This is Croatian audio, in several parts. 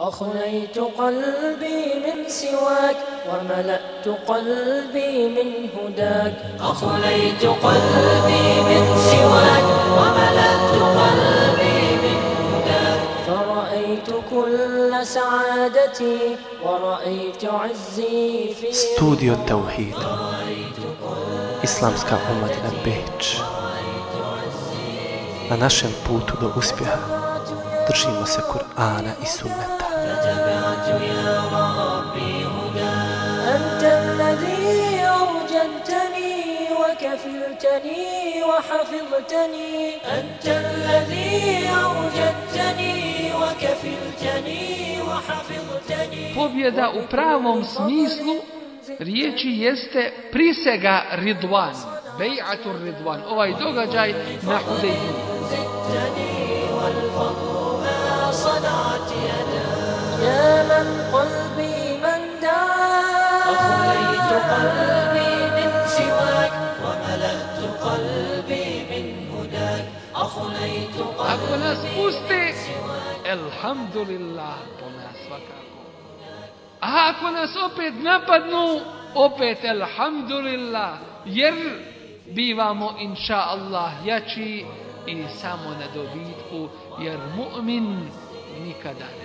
أخليت قلبي من سواك وملأت قلبي من هداك أخليت قلبي من سواك وملأت قلبي من هداك فرأيت كل سعادتي ورأيت عزي في Studio Tauhid Islamska omladina Beč Na našem putu do uspjeha držimo se Kur'ana i Sunneta فتبعت يا ربي هداك أنت الذي أوجدتني وكفلتني وحفظتني أنت الذي أوجدتني وكفلتني وحفظتني Pobjeda u pravom smislu riječi jeste prisega Ridvan, Bej'atur Ridvan, ovaj događaj na Hudejbiji. يا من قلبي من داك أخليت قلبي من سواك وملأت قلبي من هداك أخليت Ako nas قلبي puste, elhamdulillah po nas svakako. A ako nas opet napadnu, opet elhamdulillah, jer bivamo inša Allah jači i samo na dobitku, jer mu'min nikada ne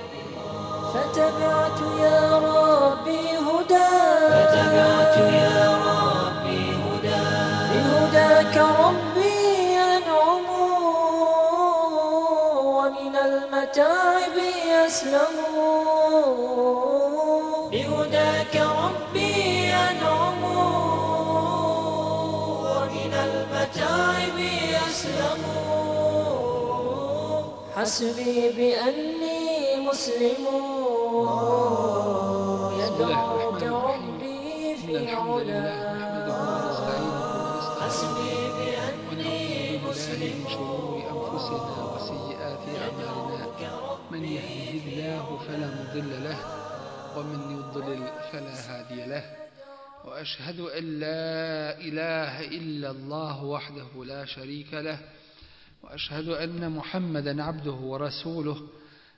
فتبعت يا ربي هداك فتبعت يا ربي هداك بهداك ربي أنعم. ومن المتاعب يسلم بهداك ربي أنعم. ومن المتاعب يسلم حسبي بأني مسلم يدعوك ربي في حسبي بأني مسلم. شرور أنفسنا وسيئات أعمالنا من يهده الله فلا مضل له ومن يضلل فلا هادي له. وأشهد أن لا إله إلا الله وحده لا شريك له. وأشهد أن محمدا عبده ورسوله.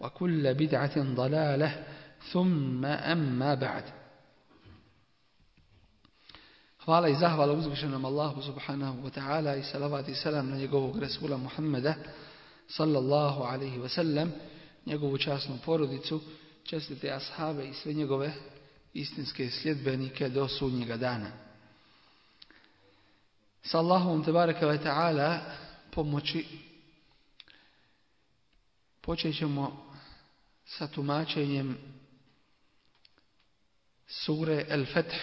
وكل بدعة ضلالة ثم أما بعد Hvala i zahvala uzvišenom Allahu subhanahu wa ta'ala i salavat i salam na njegovog Rasula Muhammeda sallallahu alaihi wa sallam, njegovu časnu porodicu, čestite ashabe i sve njegove istinske sljedbenike do sudnjega dana. Sa Allahom tebareka wa ta'ala pomoći počet ćemo sa tumačenjem sure El-Feth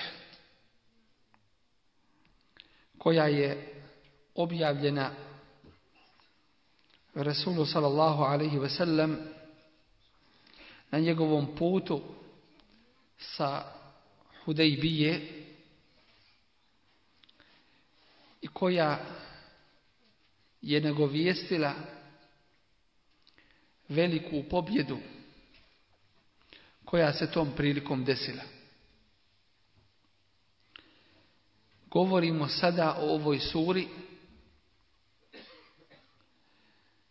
koja je objavljena Rasulu sallallahu alaihi ve sellem na njegovom putu sa Hudejbije i koja je nagovijestila veliku pobjedu koja se tom prilikom desila. Govorimo sada o ovoj suri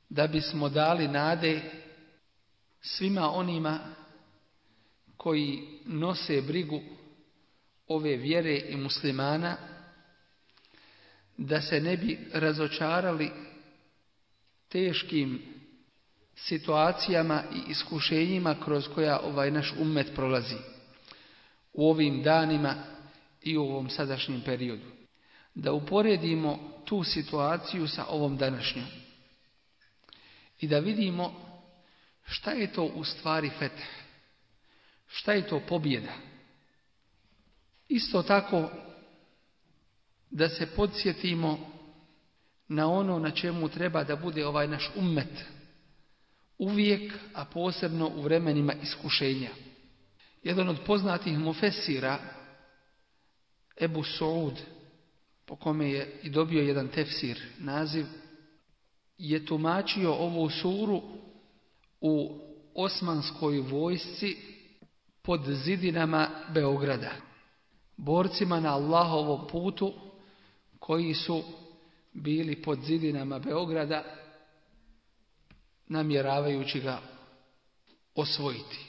da bismo dali nade svima onima koji nose brigu ove vjere i muslimana da se ne bi razočarali teškim situacijama i iskušenjima kroz koja ovaj naš ummet prolazi u ovim danima i u ovom sadašnjem periodu. Da uporedimo tu situaciju sa ovom današnjom. I da vidimo šta je to u stvari fetah. Šta je to pobjeda. Isto tako da se podsjetimo na ono na čemu treba da bude ovaj naš ummet uvijek, a posebno u vremenima iskušenja. Jedan od poznatih mufesira, Ebu Saud, po kome je i dobio jedan tefsir naziv, je tumačio ovu suru u osmanskoj vojsci pod zidinama Beograda. Borcima na Allahovom putu koji su bili pod zidinama Beograda namjeravajući ga osvojiti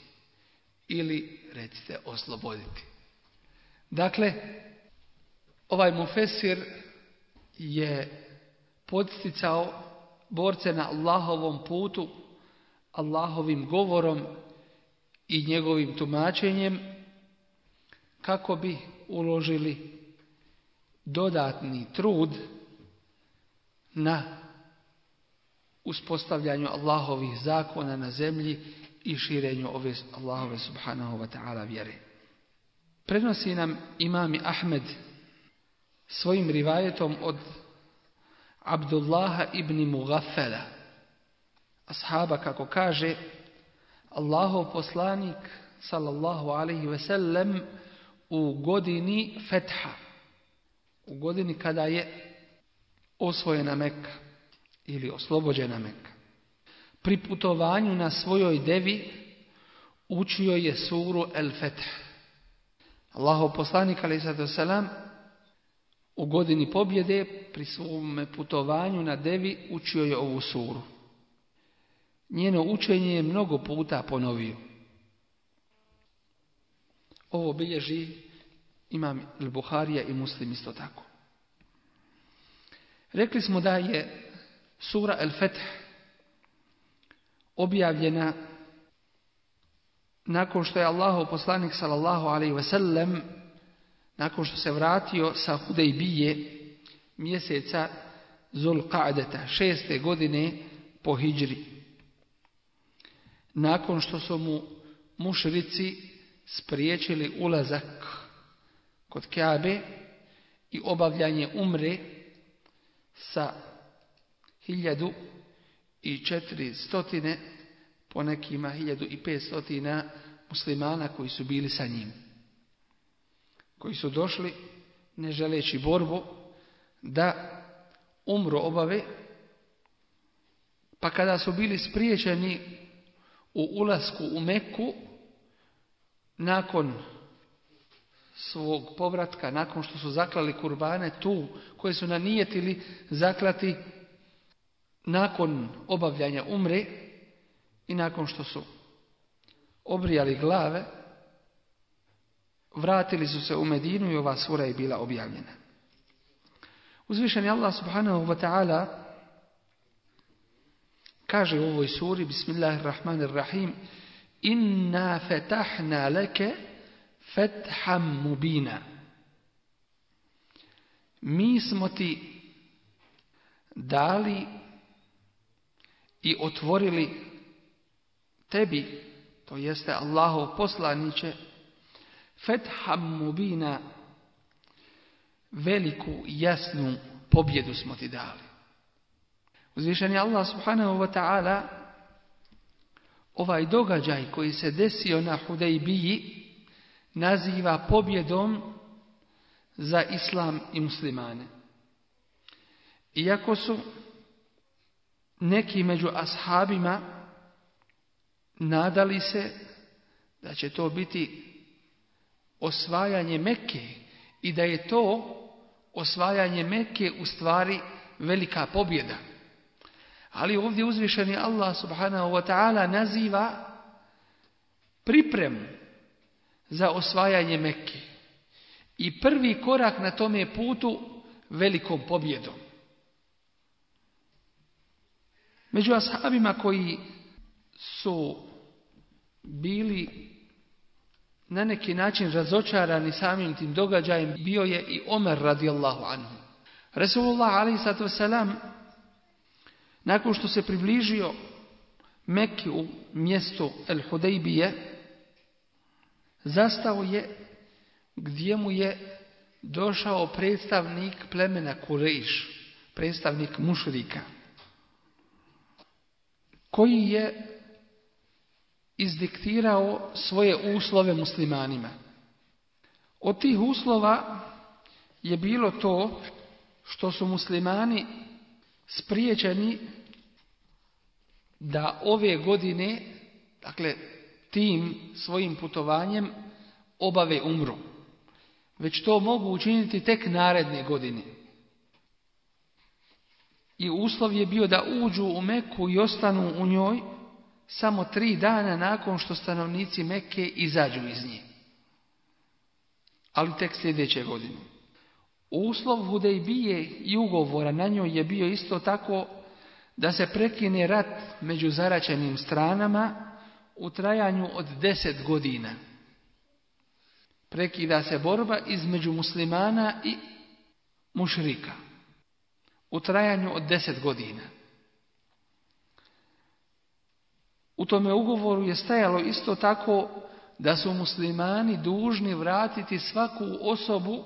ili recite osloboditi. Dakle, ovaj mufesir je podsticao borce na Allahovom putu, Allahovim govorom i njegovim tumačenjem kako bi uložili dodatni trud na uspostavljanju Allahovih zakona na zemlji i širenju ove Allahove subhanahu wa ta'ala vjere. Prenosi nam imami Ahmed svojim rivajetom od Abdullaha ibn Mugaffela, ashaba kako kaže Allahov poslanik sallallahu alaihi ve sellem u godini fetha, u godini kada je osvojena Mekka ili oslobođena Mekka. Pri putovanju na svojoj devi učio je suru El Feth. Allahov poslanik alaihi sallam u godini pobjede pri svom putovanju na devi učio je ovu suru. Njeno učenje je mnogo puta ponovio. Ovo bilježi imam Buharija i Muslim isto tako. Rekli smo da je sura El Feth objavljena nakon što je Allahov poslanik sallallahu alaihi sellem nakon što se vratio sa Hudejbije mjeseca Zul Qa'deta, šeste godine po hijđri. Nakon što su mu mušrici spriječili ulazak kod Kabe i obavljanje umre sa hiljadu i četiri stotine, po nekima hiljadu i pet stotina muslimana koji su bili sa njim. Koji su došli ne želeći borbu da umru obave pa kada su bili spriječeni u ulasku u Meku nakon svog povratka, nakon što su zaklali kurbane tu koje su nanijetili zaklati nakon obavljanja umre i nakon što su obrijali glave vratili su se u Medinu i ova sura je bila objavljena. Uzvišen je Allah subhanahu wa ta'ala kaže u ovoj suri Bismillahirrahmanirrahim Inna fetahna leke fetham mubina. Mi smo ti dali i otvorili tebi, to jeste Allahov poslaniće, Fetham mubina, veliku jasnu pobjedu smo ti dali. Uzvišen je Allah subhanahu wa ta'ala ovaj događaj koji se desio na Hudejbiji naziva pobjedom za islam i muslimane. Iako su neki među ashabima nadali se da će to biti osvajanje Mekke i da je to osvajanje Mekke u stvari velika pobjeda. Ali ovdje uzvišeni Allah subhanahu wa ta'ala naziva pripremu za osvajanje Mekke. I prvi korak na tome putu velikom pobjedom. Među ashabima koji su bili na neki način razočarani samim tim događajem bio je i Omer radijallahu anhu. Resulullah alaihi nakon što se približio Mekke u mjestu El Hudejbije zastao je gdje mu je došao predstavnik plemena Kurejš, predstavnik mušrika, koji je izdiktirao svoje uslove muslimanima. Od tih uslova je bilo to što su muslimani spriječeni da ove godine, dakle tim svojim putovanjem obave umru. Već to mogu učiniti tek naredne godine. I uslov je bio da uđu u Meku i ostanu u njoj samo tri dana nakon što stanovnici Mekke izađu iz nje. Ali tek sljedeće godine. Uslov Hudejbije i ugovora na njoj je bio isto tako da se prekine rat među zaračenim stranama u trajanju od deset godina. Prekida se borba između muslimana i mušrika u trajanju od deset godina. U tome ugovoru je stajalo isto tako da su muslimani dužni vratiti svaku osobu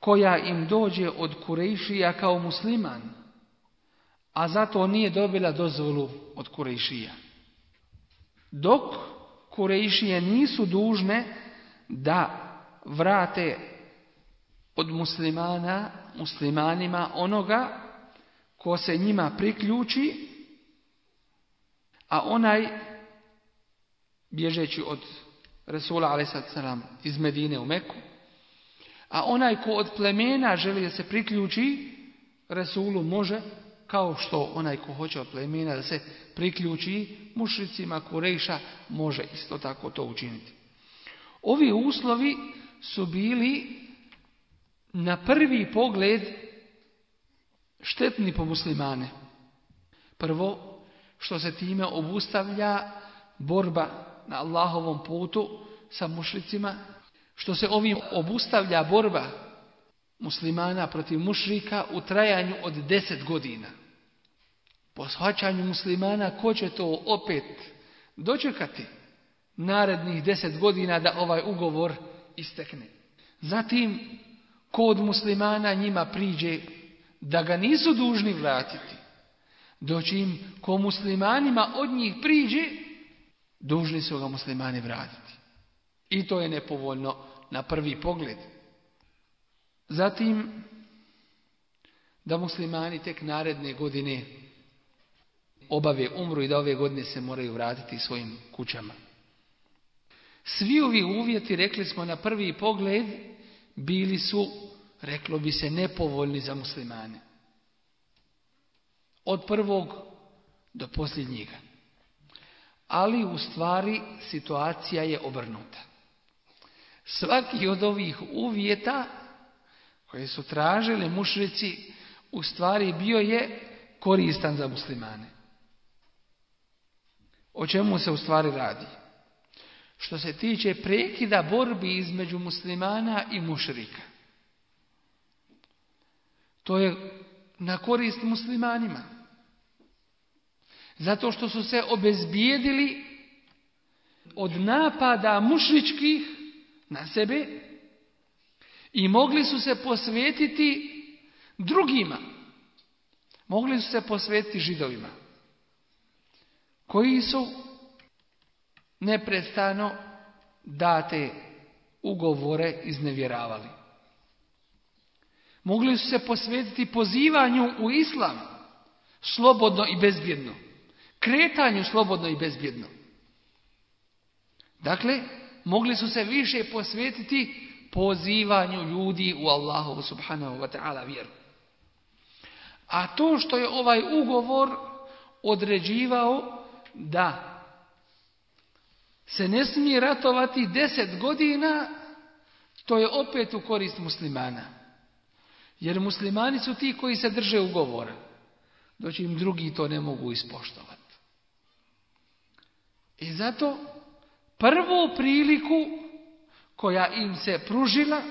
koja im dođe od Kurejšija kao musliman, a zato nije dobila dozvolu od Kurejšija. Dok Kurejšije nisu dužne da vrate od muslimana, muslimanima onoga ko se njima priključi, a onaj bježeći od Resula a.s. iz Medine u Meku, a onaj ko od plemena želi da se priključi Resulu može, kao što onaj ko hoće od plemena da se priključi mušricima Kurejša, može isto tako to učiniti. Ovi uslovi su bili na prvi pogled štetni po muslimane. Prvo, što se time obustavlja borba na Allahovom putu sa mušricima, što se ovim obustavlja borba muslimana protiv mušrika u trajanju od deset godina. Po shvaćanju muslimana ko će to opet dočekati narednih deset godina da ovaj ugovor istekne. Zatim, ko od muslimana njima priđe da ga nisu dužni vratiti, doći im ko muslimanima od njih priđe, dužni su ga muslimani vratiti. I to je nepovoljno na prvi pogled. Zatim, da muslimani tek naredne godine obave umru i da ove godine se moraju vratiti svojim kućama. Svi ovi uvjeti, rekli smo na prvi pogled, bili su, reklo bi se, nepovoljni za muslimane. Od prvog do posljednjega. Ali u stvari situacija je obrnuta. Svaki od ovih uvjeta koje su tražili mušrici u stvari bio je koristan za muslimane. O čemu se u stvari radi? Što se tiče prekida borbi između muslimana i mušrika. To je na korist muslimanima. Zato što su se obezbijedili od napada mušričkih na sebe i mogli su se posvetiti drugima. Mogli su se posvetiti židovima. Koji su neprestano date ugovore iznevjeravali. Mogli su se posvetiti pozivanju u islam slobodno i bezbjedno. Kretanju slobodno i bezbjedno. Dakle, mogli su se više posvetiti pozivanju ljudi u Allahu subhanahu wa ta'ala vjeru. A to što je ovaj ugovor određivao da se ne smije ratovati deset godina, to je opet u korist muslimana. Jer muslimani su ti koji se drže ugovora. Doći im drugi to ne mogu ispoštovati. I zato prvu priliku koja im se pružila,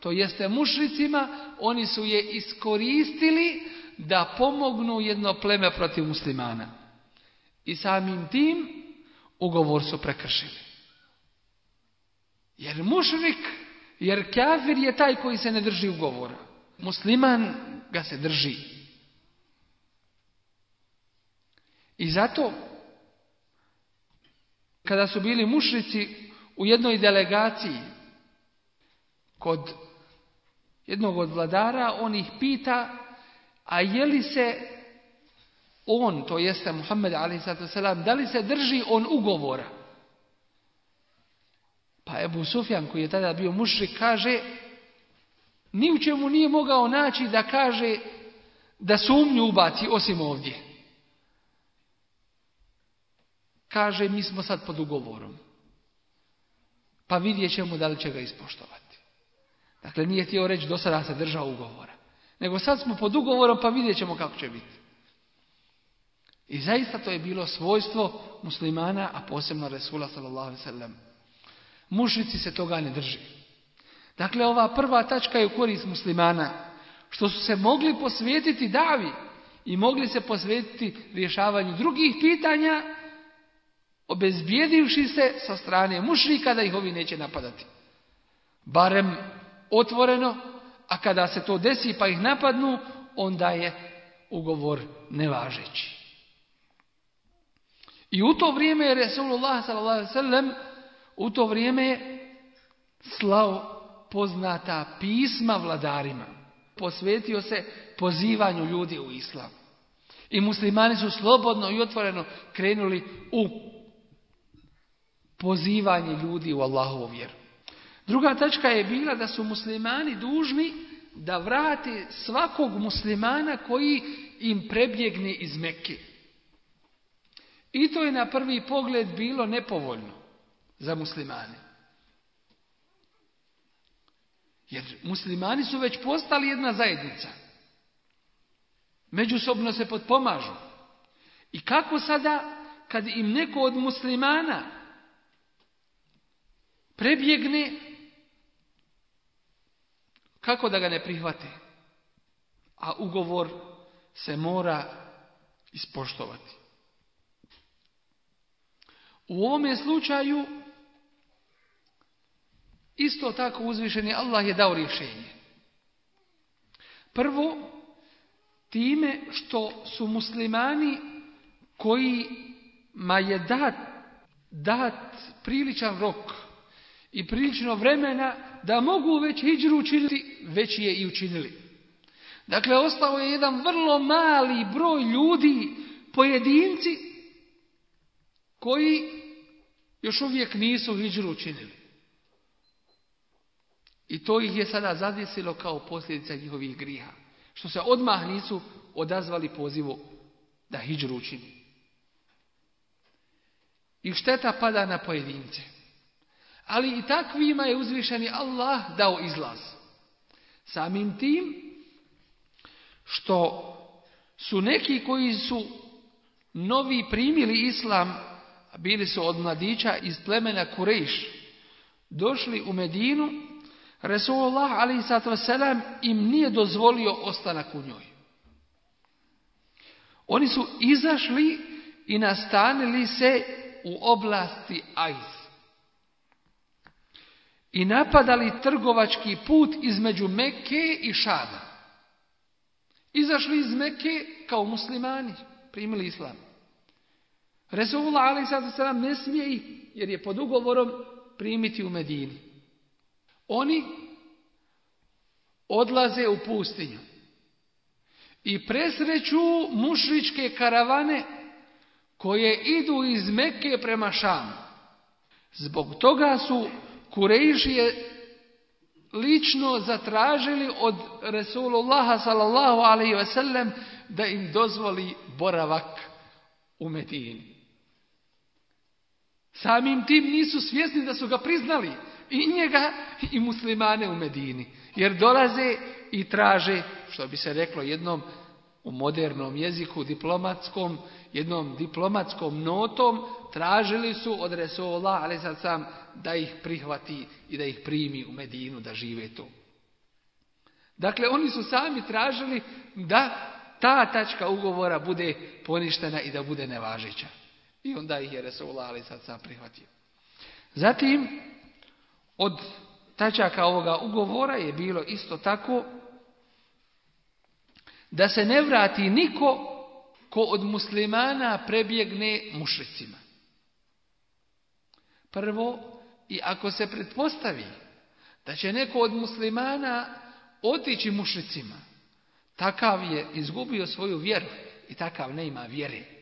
to jeste mušricima, oni su je iskoristili da pomognu jedno pleme protiv muslimana. I samim tim ugovor su prekršili. Jer mušrik, jer kafir je taj koji se ne drži ugovora. Musliman ga se drži. I zato kada su bili mušrici u jednoj delegaciji kod jednog od vladara, on ih pita, a je li se on, to jeste Muhammed a.s. da li se drži on ugovora? Pa Ebu Sufjan koji je tada bio mušrik kaže ni u čemu nije mogao naći da kaže da sumnju ubaci osim ovdje. Kaže mi smo sad pod ugovorom. Pa vidjet ćemo da li će ga ispoštovati. Dakle nije htio reći do sada se držao ugovora. Nego sad smo pod ugovorom pa vidjet ćemo kako će biti. I zaista to je bilo svojstvo muslimana, a posebno Resula sallallahu sallam. Mušnici se toga ne drži. Dakle, ova prva tačka je u korist muslimana, što su se mogli posvetiti davi i mogli se posvetiti rješavanju drugih pitanja, obezbijedivši se sa strane mušnika da ih ovi neće napadati. Barem otvoreno, a kada se to desi pa ih napadnu, onda je ugovor nevažeći. I u to vrijeme je Resulullah sallallahu u to vrijeme slao poznata pisma vladarima. Posvetio se pozivanju ljudi u islam. I muslimani su slobodno i otvoreno krenuli u pozivanje ljudi u Allahovu vjeru. Druga tačka je bila da su muslimani dužni da vrati svakog muslimana koji im prebjegne iz Mekke. I to je na prvi pogled bilo nepovoljno za muslimane. Jer muslimani su već postali jedna zajednica. Međusobno se potpomažu. I kako sada kad im neko od muslimana prebjegne, kako da ga ne prihvate? A ugovor se mora ispoštovati. U ovome slučaju isto tako uzvišeni Allah je dao rješenje. Prvo, time što su muslimani koji ma je dat, dat priličan rok i prilično vremena da mogu već hijđru učiniti, već je i učinili. Dakle, ostao je jedan vrlo mali broj ljudi, pojedinci, koji još uvijek nisu hijđru učinili. I to ih je sada zadesilo kao posljedica njihovih griha. Što se odmah nisu odazvali pozivu da hijđru učini. I šteta pada na pojedince. Ali i takvima je uzvišeni Allah dao izlaz. Samim tim što su neki koji su novi primili islam, bili su od mladića iz plemena Kurejš, došli u Medinu, Resulullah a.s. im nije dozvolio ostanak u njoj. Oni su izašli i nastanili se u oblasti Ajz. I napadali trgovački put između Mekke i Šada. Izašli iz Mekke kao muslimani, primili islam. Resulullah a.s. ne smije ih, jer je pod ugovorom primiti u Medini. Oni odlaze u pustinju i presreću mušričke karavane koje idu iz Mekke prema Šamu. Zbog toga su Kurejšije lično zatražili od Resulullaha sallallahu alaihi sellem da im dozvoli boravak u Medini. Samim tim nisu svjesni da su ga priznali i njega i muslimane u Medini. Jer dolaze i traže, što bi se reklo jednom u modernom jeziku diplomatskom, jednom diplomatskom notom, tražili su od Resula, ali sad sam, da ih prihvati i da ih primi u Medinu, da žive tu. Dakle, oni su sami tražili da ta tačka ugovora bude poništena i da bude nevažeća. I onda ih je Resula, ali sad sam prihvatio. Zatim, od tačaka ovoga ugovora je bilo isto tako da se ne vrati niko ko od muslimana prebjegne mušricima. Prvo, i ako se pretpostavi da će neko od muslimana otići mušicima, takav je izgubio svoju vjeru i takav ne ima vjere.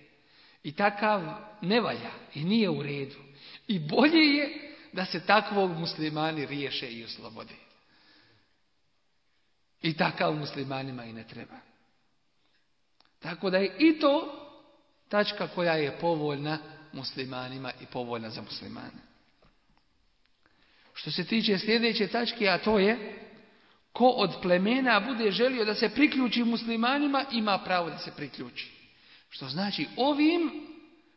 I takav ne valja i nije u redu. I bolje je da se takvog muslimani riješe i oslobode. I takav muslimanima i ne treba. Tako da je i to tačka koja je povoljna muslimanima i povoljna za muslimane. Što se tiče sljedeće tačke, a to je ko od plemena bude želio da se priključi muslimanima, ima pravo da se priključi. Što znači ovim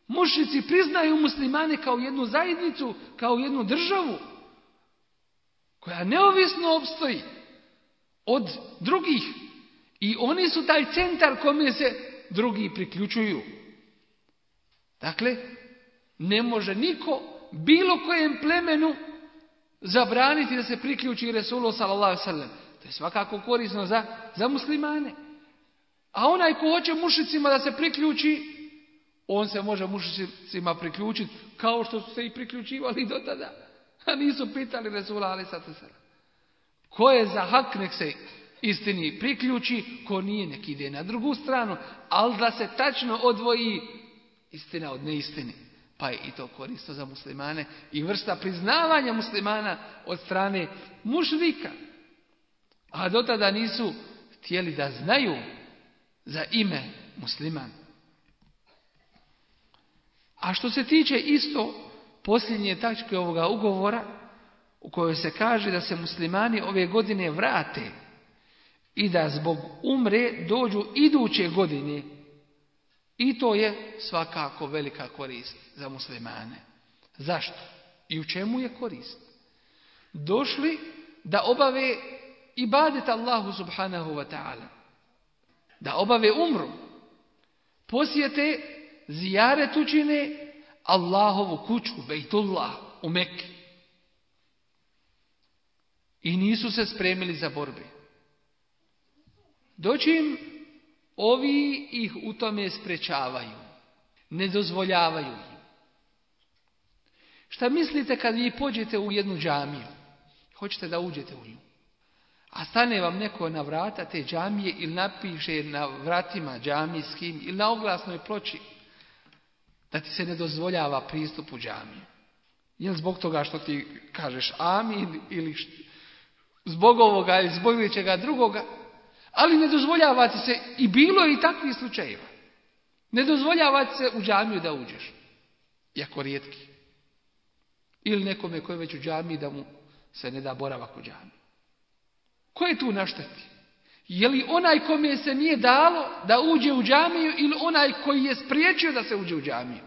mušici priznaju muslimane kao jednu zajednicu, kao jednu državu koja neovisno obstoji od drugih i oni su taj centar kome se drugi priključuju. Dakle, ne može niko bilo kojem plemenu zabraniti da se priključi Resulu sallallahu sallam. To je svakako korisno za, za muslimane. A onaj ko hoće mušicima da se priključi, on se može mušicima priključiti kao što su se i priključivali do tada. A nisu pitali Resula ali Ko je za hak nek se istini priključi, ko nije nek ide na drugu stranu, ali da se tačno odvoji istina od neistini. Pa je i to korisno za muslimane i vrsta priznavanja muslimana od strane mušrika. A do tada nisu htjeli da znaju za ime musliman. A što se tiče isto posljednje tačke ovoga ugovora, u kojoj se kaže da se muslimani ove godine vrate i da zbog umre dođu iduće godine i to je svakako velika korist za muslimane. Zašto? I u čemu je korist? Došli da obave ibadet Allahu subhanahu wa ta'ala. Da obave umru. Posjete zijare tučine Allahovu kuću, Bejtullah, u Mekke. I nisu se spremili za borbe. Doći Ovi ih u tome sprečavaju. Ne dozvoljavaju im. Šta mislite kad vi pođete u jednu džamiju? Hoćete da uđete u nju. A stane vam neko na vrata te džamije ili napiše na vratima džamijskim ili na oglasnoj ploči da ti se ne dozvoljava pristup u džamiju. Jel zbog toga što ti kažeš amin ili zbog ovoga ili zbog čega drugoga? Ali ne dozvoljavate se, i bilo je i takvih slučajeva, ne dozvoljavate se u džamiju da uđeš, jako rijetki. Ili nekome koji je već u džamiji da mu se ne da boravak u džamiji. Ko je tu našteti? Je li onaj kome se nije dalo da uđe u džamiju ili onaj koji je spriječio da se uđe u džamiju?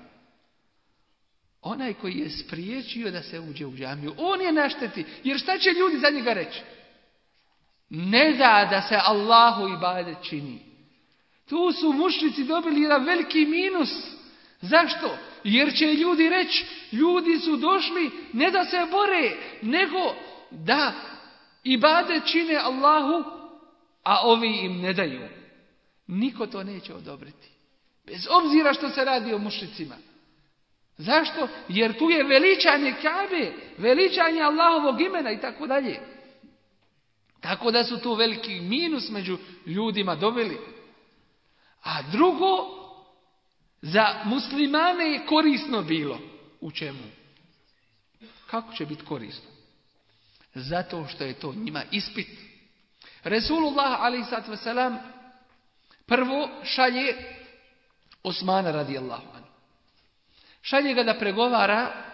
Onaj koji je spriječio da se uđe u džamiju. On je našteti. Jer šta će ljudi za njega reći? ne da da se Allahu ibadet čini. Tu su mušnici dobili jedan veliki minus. Zašto? Jer će ljudi reći, ljudi su došli ne da se bore, nego da ibadet čine Allahu, a ovi im ne daju. Niko to neće odobriti. Bez obzira što se radi o mušnicima. Zašto? Jer tu je veličanje Kabe, veličanje Allahovog imena i tako dalje. Tako da su tu veliki minus među ljudima dobili. A drugo, za muslimane je korisno bilo. U čemu? Kako će biti korisno? Zato što je to njima ispit. Resulullah a.s. prvo šalje Osmana radijallahu anhu. Šalje ga da pregovara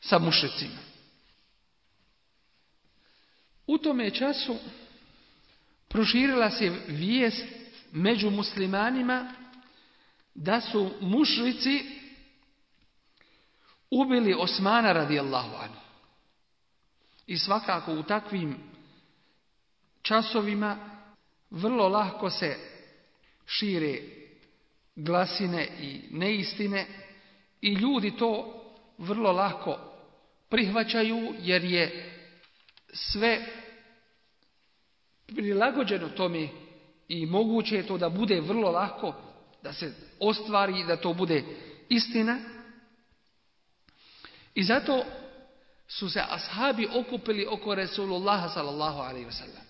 sa mušecima. U tome času proširila se vijest među muslimanima da su mušrici ubili Osmana radijallahu anhu. I svakako u takvim časovima vrlo lahko se šire glasine i neistine i ljudi to vrlo lako prihvaćaju jer je sve prilagođeno tome i moguće je to da bude vrlo lako, da se ostvari i da to bude istina. I zato su se ashabi okupili oko Resulullaha sallallahu alaihi wasallam.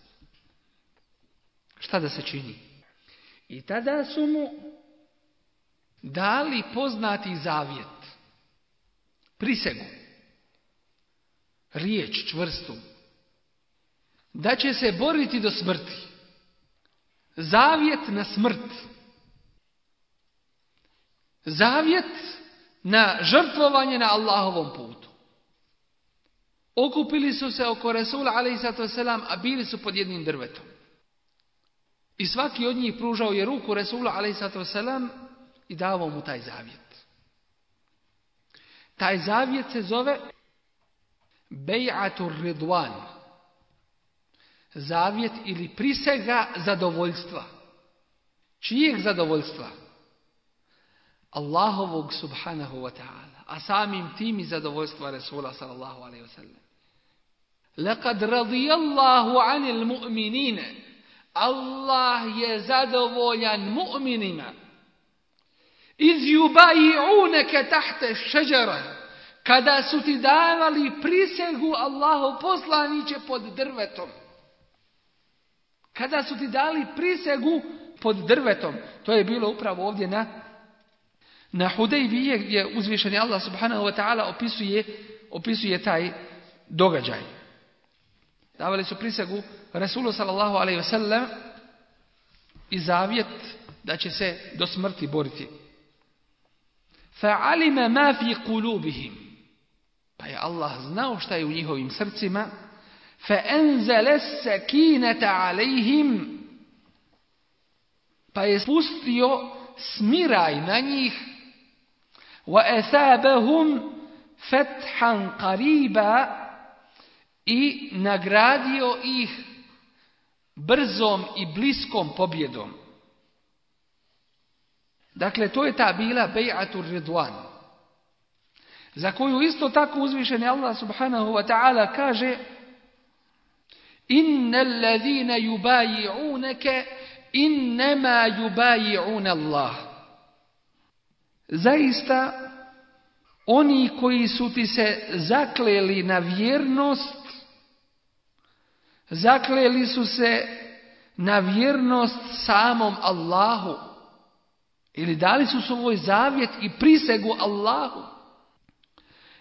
Šta da se čini? I tada su mu dali poznati zavjet. Prisegu. Riječ čvrstu. Da će se boriti do smrti. Zavjet na smrt. Zavjet na žrtvovanje na Allahovom putu. Okupili su se oko Resula a.s. a bili su pod jednim drvetom. I svaki od njih pružao je ruku Resula a.s. i davao mu taj zavjet. Taj zavjet se zove Bej'atur Ridwan. Zavjet ili prisega zadovoljstva. Čijeg zadovoljstva? Allahovog subhanahu wa ta'ala. A samim tim i zadovoljstva Resula sallallahu alaihi wa sallam. Lekad radijallahu anil mu'minine. Allah je zadovoljan mu'minima. Iz jubaji'uneke tahte šeđara. Kada su ti davali prisegu Allahu poslaniće pod drvetom. Kada su ti dali prisegu pod drvetom. To je bilo upravo ovdje na, na Hudejbije gdje uzvišeni Allah subhanahu wa ta'ala opisuje, opisuje taj događaj. Davali su prisegu Rasulu sallallahu alaihi ve sellem i zavjet da će se do smrti boriti. Fa'alima ma fi kulubihim. Pa je Allah znao šta je u njihovim srcima. Fa'enzale sakinata alaihim. Pa je spustio smiraj na njih. Wa athabahum fathan qariba i nagradio ih brzom i bliskom pobjedom. Dakle, to je ta bila bejatur ridwan. Za koju isto tako uzvišeni Allah subhanahu wa ta'ala kaže Inna alladhina yubayi'unaka innama yubayi'una Allah. Zaista oni koji su ti se zakleli na vjernost Zakleli su se na vjernost samom Allahu. Ili dali su svoj zavjet i prisegu Allahu.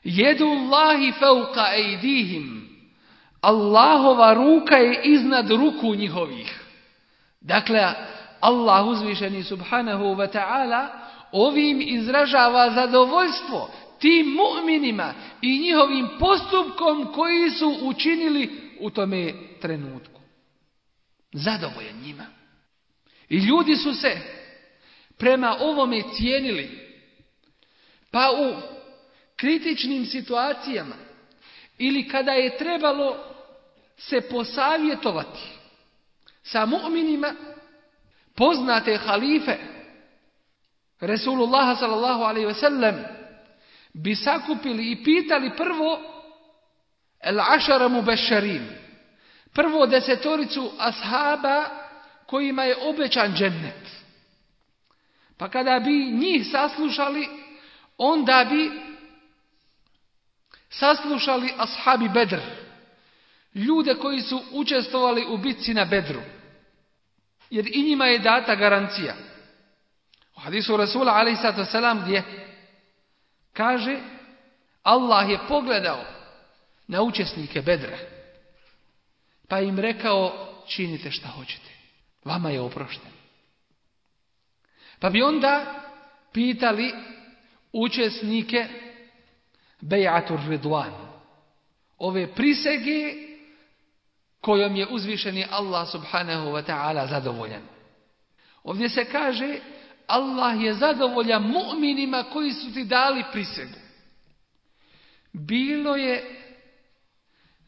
Jedu Allahi fauka ejdihim. Allahova ruka je iznad ruku njihovih. Dakle, Allah uzvišeni subhanahu wa ta'ala ovim izražava zadovoljstvo tim mu'minima i njihovim postupkom koji su učinili u tome trenutku. Zadovoljan njima. I ljudi su se prema ovome cijenili. Pa u kritičnim situacijama ili kada je trebalo se posavjetovati sa mu'minima poznate halife Resulullah sallallahu alaihi bi sakupili i pitali prvo el ašara mu Prvo desetoricu ashaba kojima je obećan džennet. Pa kada bi njih saslušali, onda bi saslušali ashabi Bedr. Ljude koji su učestvovali u bitci na Bedru. Jer i njima je data garancija. U hadisu Rasula a.s. gdje kaže Allah je pogledao na učesnike Bedra pa im rekao, činite šta hoćete. Vama je oprošten. Pa bi onda pitali učesnike Bejatur Ridwan. Ove prisege kojom je uzvišeni Allah subhanahu wa ta'ala zadovoljan. Ovdje se kaže Allah je zadovoljan mu'minima koji su ti dali prisegu. Bilo je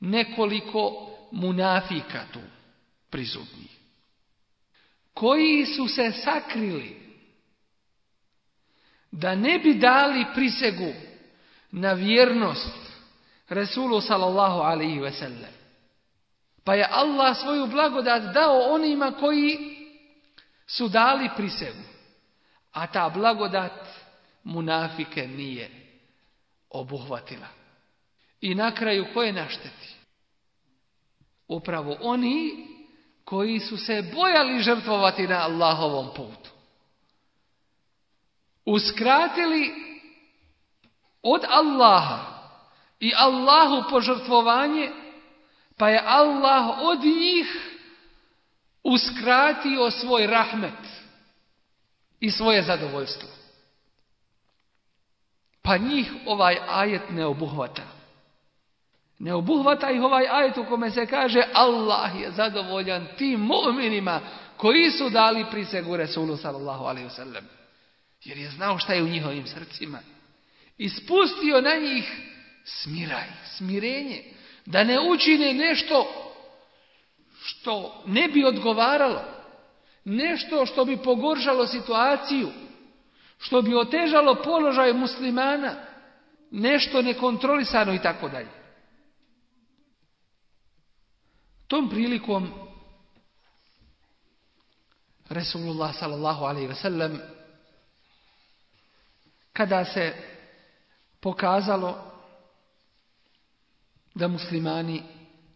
nekoliko munafika tu prisutni. Koji su se sakrili da ne bi dali prisegu na vjernost Resulu sallallahu alaihi ve sellem. Pa je Allah svoju blagodat dao onima koji su dali prisegu. A ta blagodat munafike nije obuhvatila. I na kraju koje našteti? Upravo oni koji su se bojali žrtvovati na Allahovom putu. Uskratili od Allaha i Allahu požrtvovanje, pa je Allah od njih uskratio svoj rahmet i svoje zadovoljstvo. Pa njih ovaj ajet ne obuhvata. Ne obuhvata ih ovaj ajet u kome se kaže Allah je zadovoljan tim mu'minima koji su dali prisegu Resulu sallallahu alaihi wasallam. Jer je znao šta je u njihovim srcima. I spustio na njih smiraj, smirenje. Da ne učine nešto što ne bi odgovaralo. Nešto što bi pogoržalo situaciju. Što bi otežalo položaj muslimana. Nešto nekontrolisano i tako dalje. Tom prilikom Resulullah sallallahu alaihi ve sellem kada se pokazalo da muslimani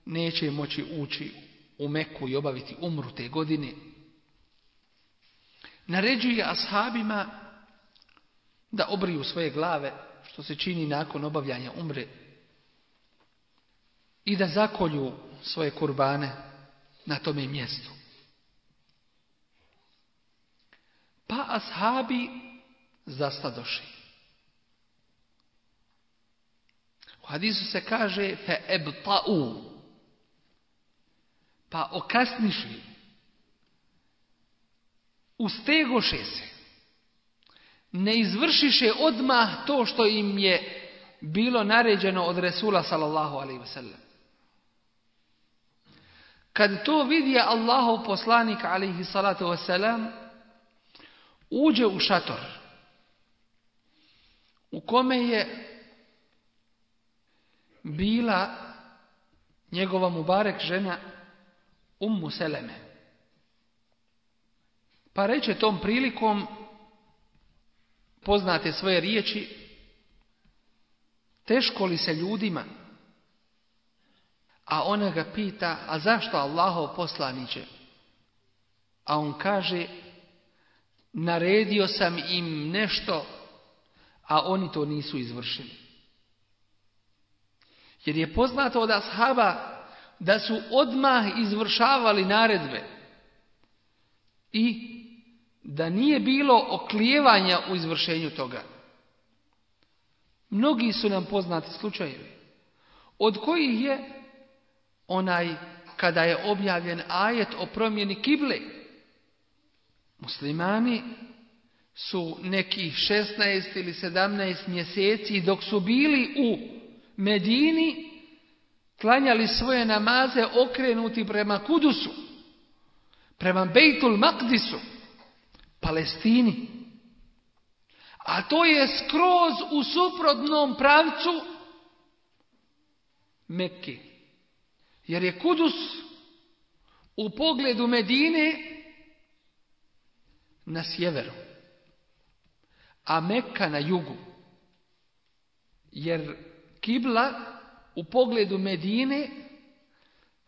neće moći ući u Meku i obaviti umru te godine, naređuje ashabima da obriju svoje glave, što se čini nakon obavljanja umre, i da zakolju svoje kurbane na tome mjestu. Pa ashabi zastadoši. U hadisu se kaže fe ebta'u. Pa okasnišli. Ustegoše se. Ne izvršiše odmah to što im je bilo naređeno od Resula sallallahu alaihi wasallam. Kad to vidi Allahov poslanik alaihi salatu wasalam, uđe u šator u kome je bila njegova mubarek žena Ummu Seleme. Pa reče tom prilikom poznate svoje riječi teško li se ljudima a ona ga pita, a zašto Allahov poslaniće? A on kaže, naredio sam im nešto, a oni to nisu izvršili. Jer je poznato od ashaba da su odmah izvršavali naredbe i da nije bilo oklijevanja u izvršenju toga. Mnogi su nam poznati slučajevi, od kojih je onaj kada je objavljen ajet o promjeni kible. Muslimani su nekih 16 ili 17 mjeseci dok su bili u Medini klanjali svoje namaze okrenuti prema Kudusu, prema Bejtul Makdisu, Palestini. A to je skroz u suprotnom pravcu Mekke. Jer je Kudus u pogledu Medine na sjeveru, a Mekka na jugu. Jer kibla u pogledu Medine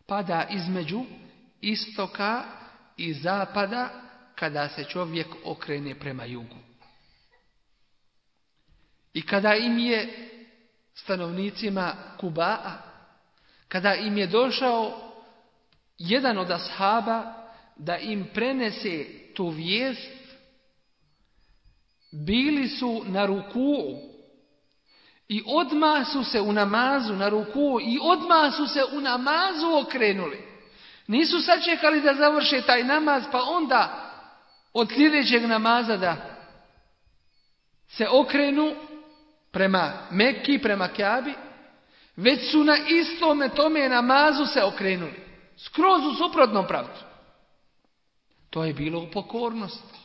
pada između istoka i zapada kada se čovjek okrene prema jugu. I kada im je stanovnicima Kubaa kada im je došao jedan od ashaba da im prenese tu vijest, bili su na ruku i odmah su se u namazu na ruku i odmah su se u namazu okrenuli. Nisu sačekali da završe taj namaz pa onda od sljedećeg namaza da se okrenu prema Mekki, prema Kjabi, već su na istome tome namazu se okrenuli. Skroz u suprotnom pravcu. To je bilo u pokornosti.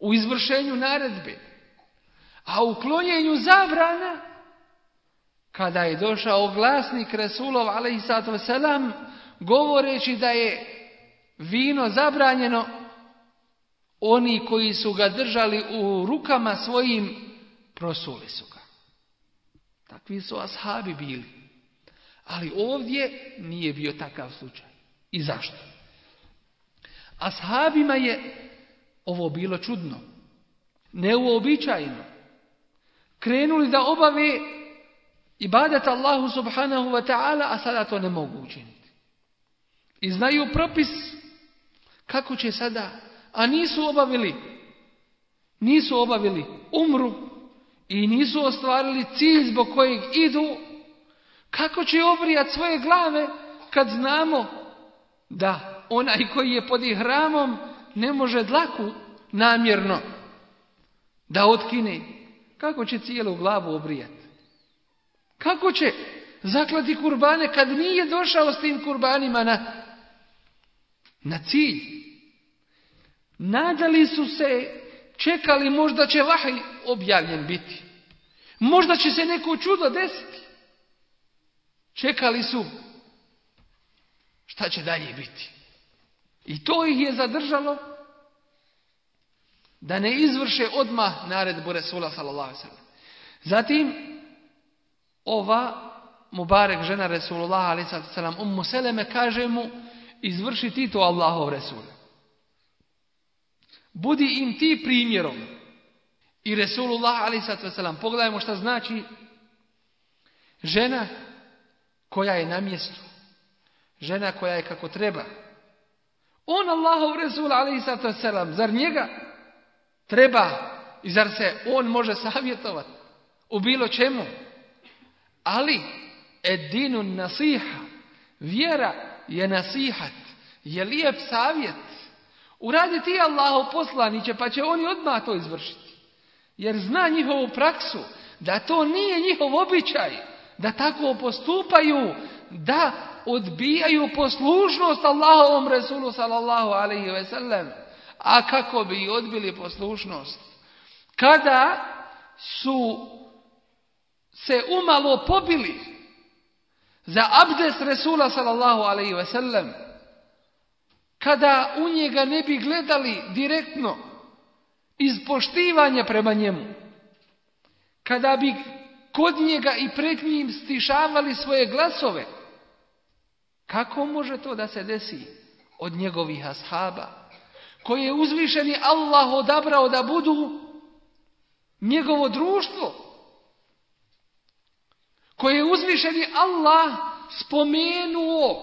U izvršenju naredbe. A u klonjenju zabrana, kada je došao glasnik Resulov, selam, govoreći da je vino zabranjeno, oni koji su ga držali u rukama svojim, prosuli su ga. Takvi su ashabi bili. Ali ovdje nije bio takav slučaj. I zašto? Ashabima je ovo bilo čudno. Neuobičajeno. Krenuli da obave ibadet Allahu subhanahu wa ta'ala, a sada to ne mogu učiniti. I znaju propis kako će sada, a nisu obavili, nisu obavili umru i nisu ostvarili cilj zbog kojeg idu, kako će obrijati svoje glave kad znamo da onaj koji je pod ihramom ne može dlaku namjerno da otkine. Kako će cijelu glavu obrijati? Kako će zaklati kurbane kad nije došao s tim kurbanima na, na cilj? Nadali su se, čekali možda će vahaj objavljen biti. Možda će se neko čudo desiti. Čekali su šta će dalje biti. I to ih je zadržalo da ne izvrše odmah naredbu Resula sallallahu sallam. Zatim, ova Mubarek žena Resulullah alaihi sallam, Ummu Seleme kaže mu, izvrši ti to Allahov Resul. Budi im ti primjerom. I Resulullah sallam, pogledajmo šta znači žena koja je na mjestu. Žena koja je kako treba. On Allahov Resul alaihi sallam, zar njega treba i zar se on može savjetovati u bilo čemu? Ali, edinu nasiha, vjera je nasihat, je lijep savjet. Uradi ti Allahov poslaniće, pa će oni odmah to izvršiti. Jer zna njihovu praksu, da to nije njihov običaj, da tako postupaju, da odbijaju poslušnost Allahovom Resulu sallallahu alaihi ve sellem. A kako bi odbili poslušnost? Kada su se umalo pobili za abdes Resula sallallahu alaihi ve sellem, kada u njega ne bi gledali direktno iz poštivanja prema njemu, kada bi kod njega i pred njim stišavali svoje glasove, kako može to da se desi od njegovih ashaba, koje je uzvišeni Allah odabrao da budu njegovo društvo, koje je uzvišeni Allah spomenuo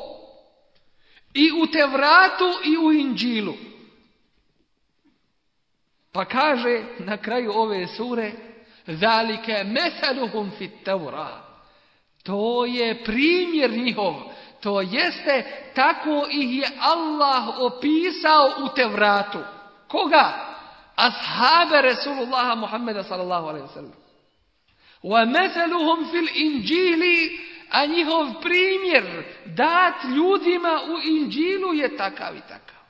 i u Tevratu i u Inđilu. Pa kaže na kraju ove sure Zalike meseluhum fit teura. To je primjer njihov. To jeste, tako ih je Allah opisao u Tevratu. Koga? Ashabe Resulullaha Muhammeda sallallahu alaihi sallam. Wa meseluhum fil inđili, a njihov primjer dat ljudima u inđilu je takav i takav.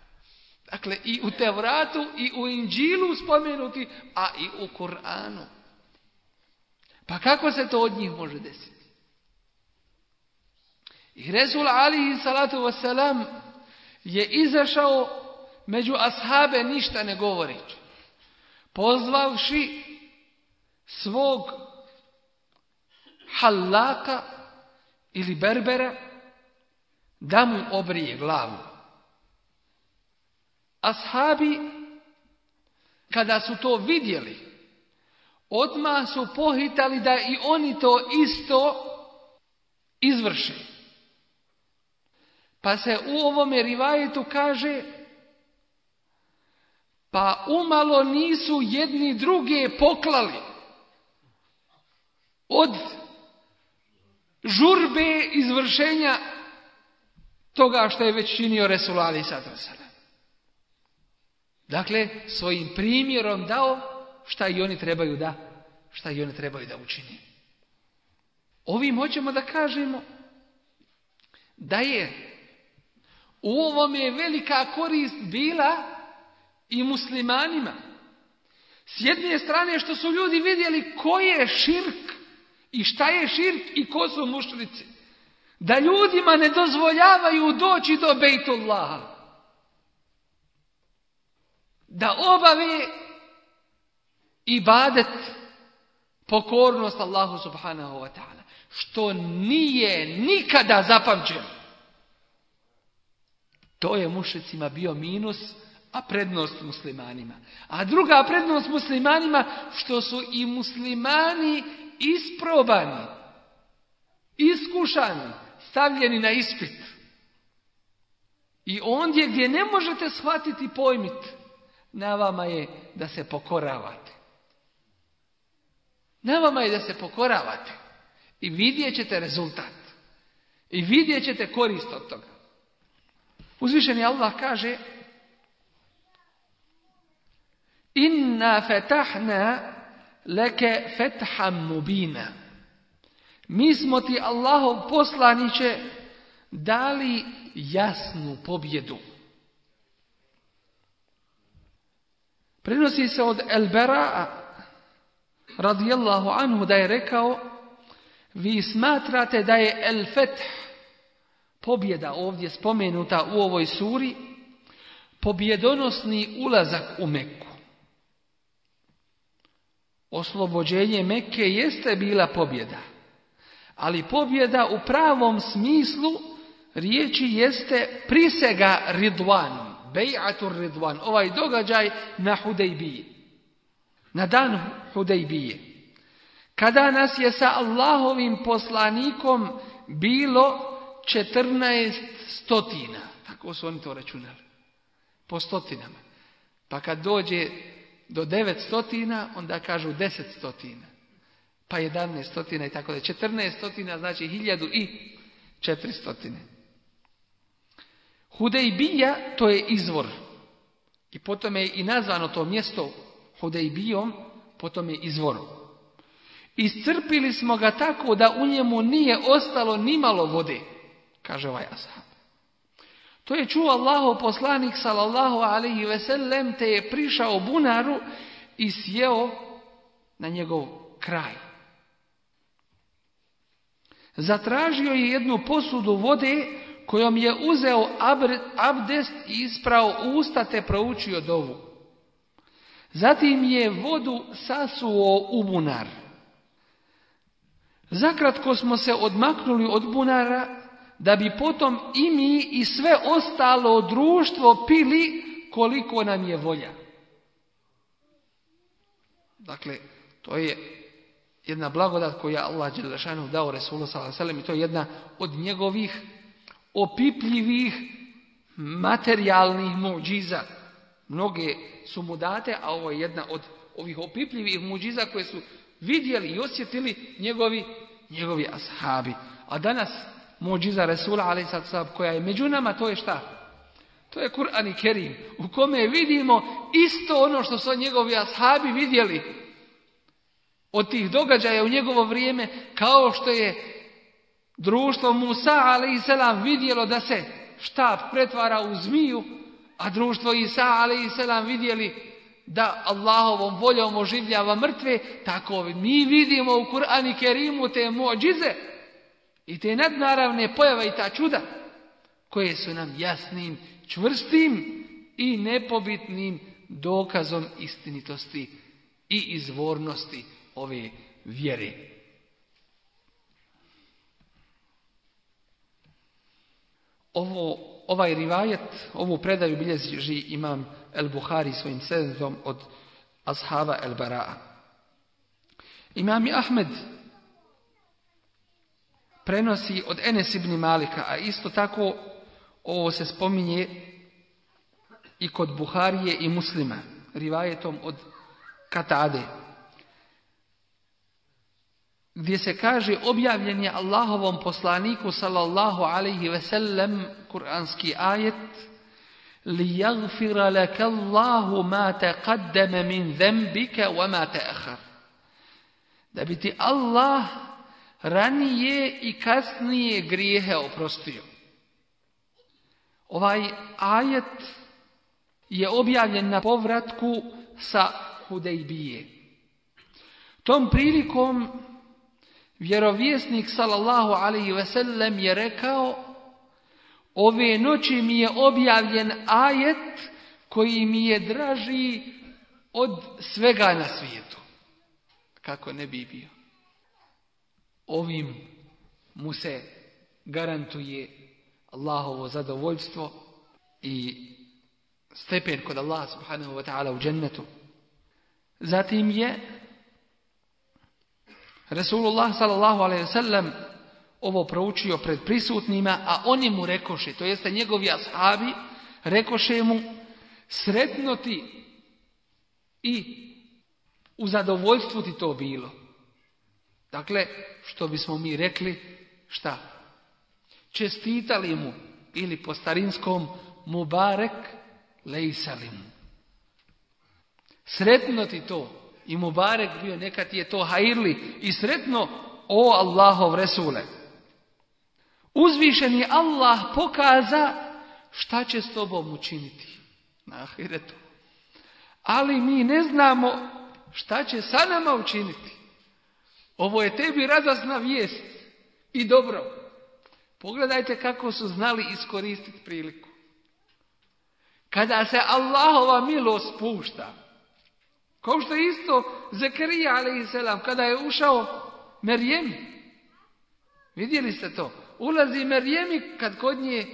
Dakle, i u Tevratu, i u inđilu spomenuti, a i u Kur'anu. Pa kako se to od njih može desiti? I Resul alihi salatu wasalam je izašao među ashabe ništa ne govoreći. Pozvavši svog halaka ili berbera da mu obrije glavu. Ashabi, kada su to vidjeli, odmah su pohitali da i oni to isto izvrše. Pa se u ovome rivajetu kaže, pa umalo nisu jedni druge poklali od žurbe izvršenja toga što je već činio Resul Ali Dakle, svojim primjerom dao šta i oni trebaju da, šta i oni trebaju da učini. Ovim hoćemo da kažemo da je u ovome je velika korist bila i muslimanima. S jedne strane što su ljudi vidjeli ko je širk i šta je širk i ko su mušrici. Da ljudima ne dozvoljavaju doći do Bejtullaha. Da obave ibadet pokornost Allahu subhanahu wa ta'ala. Što nije nikada zapamćeno. To je mušicima bio minus, a prednost muslimanima. A druga prednost muslimanima, što su i muslimani isprobani, iskušani, stavljeni na ispit. I ondje gdje ne možete shvatiti pojmit, na vama je da se pokoravate. Na vama je da se pokoravate. I vidjet ćete rezultat. I vidjet ćete korist od toga. Uzvišeni Allah kaže Inna fetahna leke fetham mubina. Mi smo ti Allahov poslaniće dali jasnu pobjedu. Prenosi se od Elbera radijallahu anhu da je rekao vi smatrate da je El Feth pobjeda ovdje spomenuta u ovoj suri pobjedonosni ulazak u Meku. Oslobođenje Mekke jeste bila pobjeda, ali pobjeda u pravom smislu riječi jeste prisega Ridvan, Bejatur Ridvan, ovaj događaj na Hudejbiji, na dan Hudejbije. Kada nas je sa Allahovim poslanikom bilo 14 stotina, tako su oni to računali, po stotinama. Pa kad dođe do 9 stotina, onda kažu 10 stotina, pa 11 stotina i tako da. 14 stotina znači hiljadu i 4 stotine. Hudejbija to je izvor. I potom je i nazvano to mjesto Hudejbijom, potom je izvorom. Iscrpili smo ga tako da u njemu nije ostalo ni malo vode, kaže ovaj ashab. To je čuo Allahov poslanik sallallahu alaihi ve sellem te je prišao bunaru i sjeo na njegov kraj. Zatražio je jednu posudu vode kojom je uzeo abdest i isprao usta te proučio dovu. Zatim je vodu sasuo u bunar. Zakratko smo se odmaknuli od bunara da bi potom i mi i sve ostalo društvo pili koliko nam je volja. Dakle, to je jedna blagodat koju je Allah Đelešanu dao Resulu s.a.v. i to je jedna od njegovih opipljivih materijalnih muđiza. Mnoge su mu date, a ovo je jedna od ovih opipljivih muđiza koje su vidjeli i osjetili njegovi, njegovi ashabi. A danas muđiza Resula a.s. koja je među nama, to je šta? To je Kur'an i Kerim, u kome vidimo isto ono što su njegovi ashabi vidjeli od tih događaja u njegovo vrijeme, kao što je društvo Musa a.s. vidjelo da se štab pretvara u zmiju, a društvo Isa a.s. vidjeli da Allahovom voljom oživljava mrtve, tako mi vidimo u Kur'an i Kerimu te mođize i te nadnaravne pojave i ta čuda koje su nam jasnim, čvrstim i nepobitnim dokazom istinitosti i izvornosti ove vjere. Ovo, ovaj rivajet, ovu predaju bilježi imam El Buhari svojim sedmom od ashaba El Baraa. Imam Ahmed prenosi od Enes ibn Malika, a isto tako ovo se spominje i kod Buharije i muslima, rivajetom od Katade, gdje se kaže objavljen je Allahovom poslaniku sallallahu alaihi ve sellem kuranski ajet li jagfira laka Allahu ma taqaddama min zembika wa ma ta'akhar. Da bi ti Allah ranije i kasnije grijehe oprostio. Ovaj ajet je objavljen na povratku sa Hudejbije. Tom prilikom vjerovjesnik sallallahu alaihi ve sellem je rekao ove noći mi je objavljen ajet koji mi je draži od svega na svijetu. kako ne bi bio. Ovim mu se garantuje Allahovo zadovoljstvo i stepen kod Allah subhanahu wa ta'ala u džennetu. Zatim je Resulullah sallallahu alaihi sallam ovo proučio pred prisutnima, a oni mu rekoše, to jeste njegovi ashabi, rekoše mu sretno ti i u zadovoljstvu ti to bilo. Dakle, što bismo mi rekli, šta? Čestitali mu ili po starinskom Mubarek lejsali mu. Sretno ti to i Mubarek bio, ti je to hajirli i sretno o Allahov Resule. Uzvišen je Allah pokaza šta će s tobom učiniti na ahiretu. Ali mi ne znamo šta će sa nama učiniti. Ovo je tebi radosna vijest i dobro. Pogledajte kako su znali iskoristiti priliku. Kada se Allahova milost spušta, kao što je isto Zekarija a.s. kada je ušao Merjemi. Vidjeli ste to? Ulazi Merjemi kad kod nje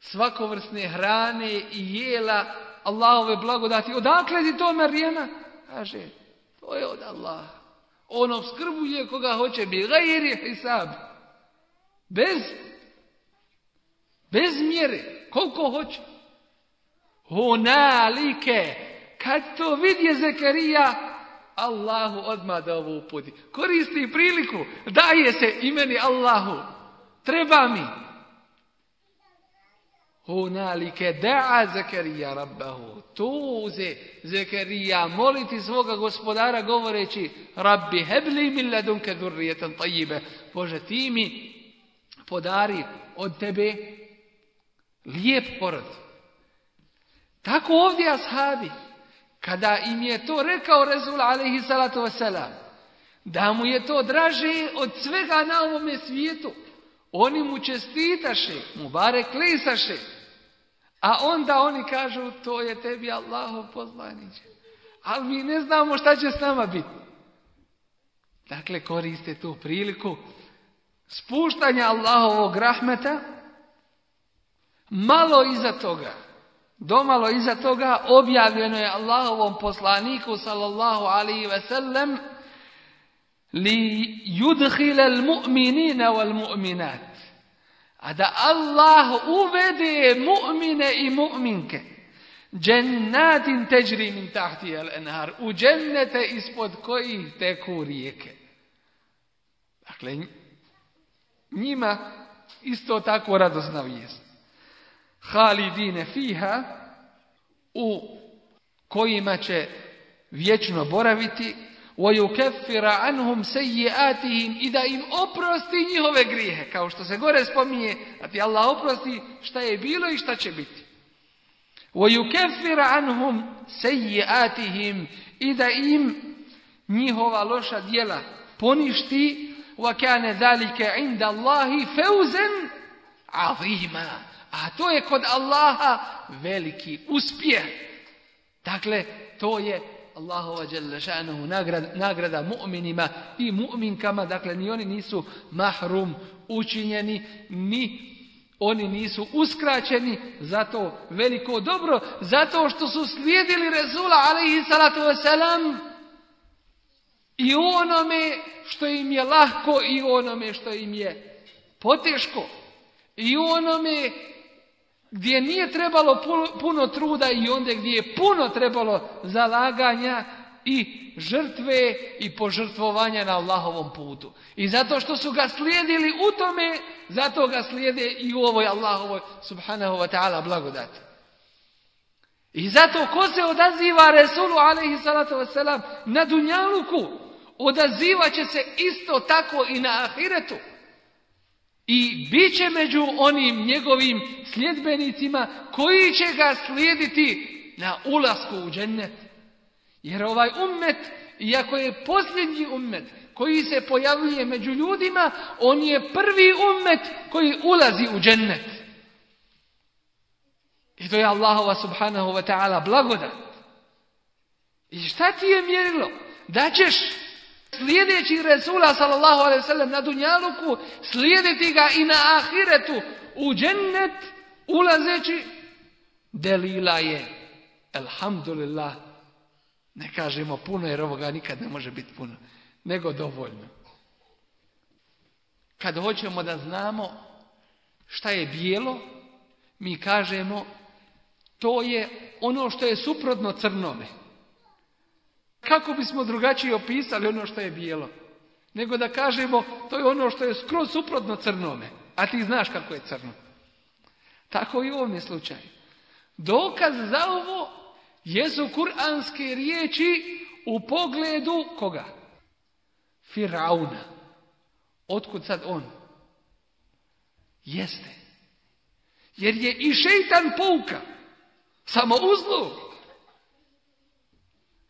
svakovrsne hrane i jela Allahove blagodati. Odakle ti to Merjema? Kaže, to je od Allaha. On obskrbuje koga hoće bi. Gajiri hisab. Bez, bez mjere. Koliko hoće. Hunalike. Kad to vidje Zekarija, Allahu odmah da ovo uputi. Koristi priliku. Daje se imeni Allahu. Treba mi. Hunalike da'a Zekarija rabbahu. Tuze Zekarija moliti svoga gospodara govoreći Rabbi hebli min ladunke dhurrijetan tajibe. Bože ti mi podari od tebe lijep porod. Tako ovdje ashabi kada im je to rekao Rezul alaihi salatu wasalam, da mu je to draže od svega na ovome svijetu, oni mu čestitaše, mu bare klisaše, a onda oni kažu to je tebi Allahov poslaniće. Ali mi ne znamo šta će s nama biti. Dakle, koriste tu priliku spuštanja Allahovog rahmeta, malo iza toga Domalo iza toga objavljeno je Allahovom poslaniku sallallahu alaihi ve sellem li yudhile mu'minina wal mu'minat. A da Allah uvede mu'mine i mu'minke džennatin teđri min tahti al enhar u džennete ispod kojih teku rijeke. Dakle, njima isto tako radosna vijest halidine fiha u kojima će vječno boraviti وَيُكَفِّرَ عَنْهُمْ سَيِّئَاتِهِمْ i da im oprosti njihove grijehe. Kao što se gore spominje, da ti Allah oprosti šta je bilo i šta će biti. وَيُكَفِّرَ عَنْهُمْ سَيِّئَاتِهِمْ i da im njihova loša djela poništi وَكَانَ ذَلِكَ عِنْدَ اللَّهِ فَوْزًا عَظِيمًا a to je kod Allaha veliki uspjeh. Dakle, to je Allahova šanuhu nagrada, nagrada mu'minima i mu'minkama. Dakle, ni oni nisu mahrum učinjeni, ni oni nisu uskraćeni za to veliko dobro, zato što su slijedili Rezula alaihi salatu wasalam i onome što im je lahko i onome što im je poteško. I onome gdje nije trebalo puno truda i onda gdje je puno trebalo zalaganja i žrtve i požrtvovanja na Allahovom putu. I zato što su ga slijedili u tome, zato ga slijede i u ovoj Allahovoj subhanahu wa ta'ala blagodati. I zato ko se odaziva Resulu alaihi salatu wasalam na Dunjaluku, odazivat će se isto tako i na Ahiretu. I bit će među onim njegovim sljedbenicima koji će ga slijediti na ulasku u džennet. Jer ovaj ummet, iako je posljednji ummet koji se pojavljuje među ljudima, on je prvi ummet koji ulazi u džennet. I to je Allahova subhanahu wa ta'ala blagodat. I šta ti je mjerilo? Da ćeš Slijedeći Resula sallallahu alaihi sallam na Dunjaluku, slijediti ga i na Ahiretu u džennet, ulazeći, delila je, elhamdulillah, ne kažemo puno jer ovoga nikad ne može biti puno, nego dovoljno. Kad hoćemo da znamo šta je bijelo, mi kažemo to je ono što je suprotno crnome. Kako bismo drugačije opisali ono što je bijelo? Nego da kažemo to je ono što je skroz suprotno crnome. A ti znaš kako je crno. Tako i u ovom slučaju. Dokaz za ovo jesu kuranske riječi u pogledu koga? Firauna. Otkud sad on? Jeste. Jer je i šeitan pouka. Samo uzlu.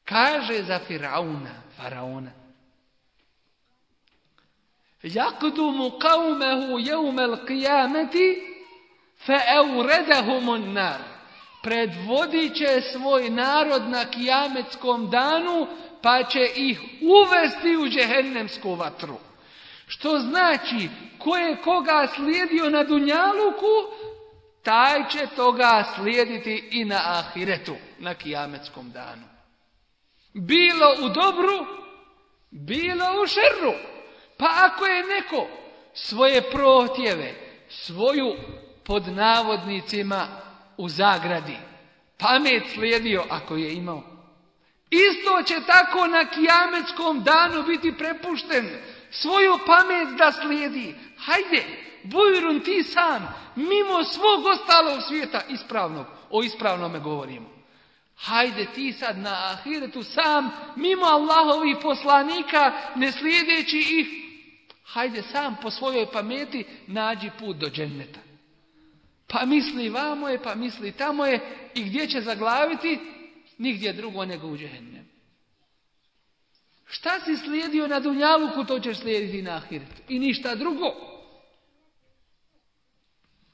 Kaže za Firauna, Faraona. Jakdumu qavmehu jevmel qijameti fe euredahumun nar. Predvodit će svoj narod na kijametskom danu pa će ih uvesti u džehennemsku vatru. Što znači, ko je koga slijedio na Dunjaluku, taj će toga slijediti i na Ahiretu, na kijametskom danu. Bilo u dobru, bilo u šerru. Pa ako je neko svoje protjeve, svoju pod navodnicima u zagradi, pamet slijedio ako je imao, isto će tako na kijametskom danu biti prepušten svoju pamet da slijedi. Hajde, bujrun ti sam, mimo svog ostalog svijeta ispravnog, o ispravnome govorimo. Hajde ti sad na ahiretu sam, mimo Allahovih poslanika, ne slijedeći ih, hajde sam po svojoj pameti nađi put do dženneta. Pa misli vamo je, pa misli tamo je i gdje će zaglaviti? Nigdje drugo nego u džehennem. Šta si slijedio na Dunjaluku, to ćeš slijediti na Ahiretu. I ništa drugo.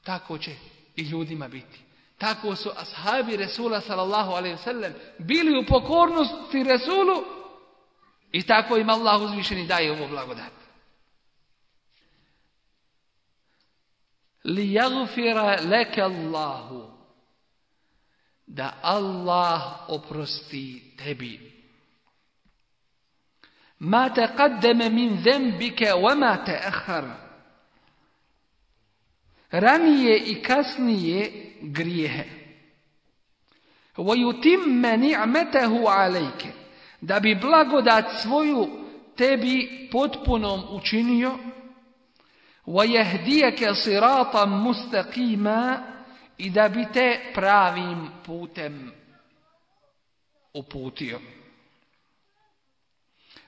Tako će i ljudima biti. Tako su ashabi Resula sallallahu alaihi sallam bili u pokornosti Resulu i tako im Allah uzvišeni daje ovo blagodat. Li jagfira leke Allahu da Allah oprosti tebi. Ma taqaddama min zembike wa ma ta'akhara ranije i kasnije grijehe. وَيُتِمَّ نِعْمَتَهُ عَلَيْكَ Da bi blagodat svoju tebi potpunom učinio وَيَهْدِيَكَ صِرَاطًا مُسْتَقِيمًا i da bi te pravim putem uputio.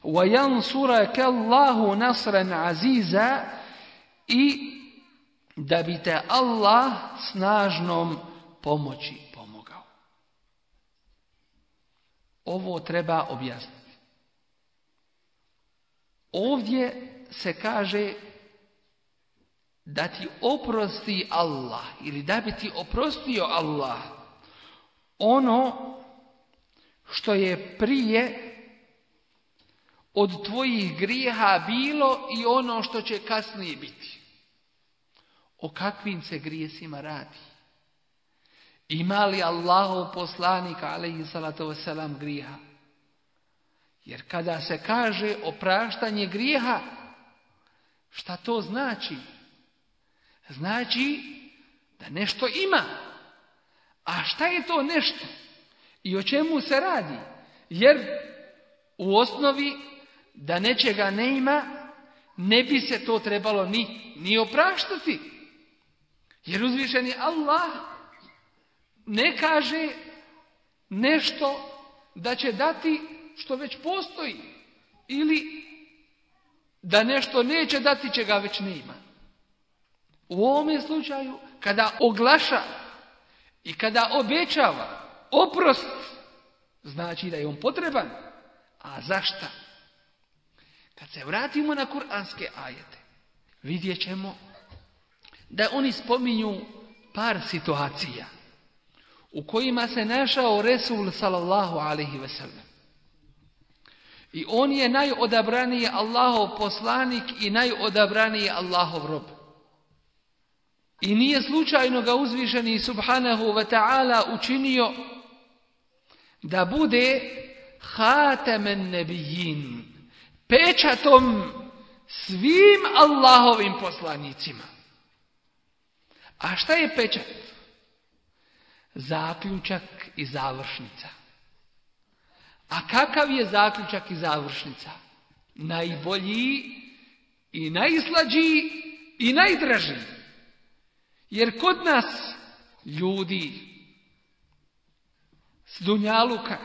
وَيَنْصُرَكَ اللَّهُ نَصْرًا عَزِيزًا i da bi te Allah snažnom pomoći pomogao. Ovo treba objasniti. Ovdje se kaže da ti oprosti Allah ili da bi ti oprostio Allah ono što je prije od tvojih grijeha bilo i ono što će kasnije biti. O kakvim se grijesima radi? Ima li Allahov poslanika, alaihi salatu wasalam, grijeha? Jer kada se kaže opraštanje grijeha, šta to znači? Znači da nešto ima. A šta je to nešto? I o čemu se radi? Jer u osnovi da nečega ne ima, ne bi se to trebalo ni, ni opraštati. Jer uzvišeni Allah ne kaže nešto da će dati što već postoji. Ili da nešto neće dati čega već nema. U ovome slučaju kada oglaša i kada obećava oprost, znači da je on potreban. A zašta? Kad se vratimo na kuranske ajete, vidjet ćemo da oni spominju par situacija u kojima se našao Resul sallallahu alaihi sellem. I on je najodabraniji Allahov poslanik i najodabraniji Allahov rob. I nije slučajno ga uzvišeni subhanahu wa ta'ala učinio da bude hatemen nebijin, pečatom svim Allahovim poslanicima. A šta je pečat? Zaključak i završnica. A kakav je zaključak i završnica? Najbolji i najslađiji i najdraži. Jer kod nas ljudi s Dunjaluka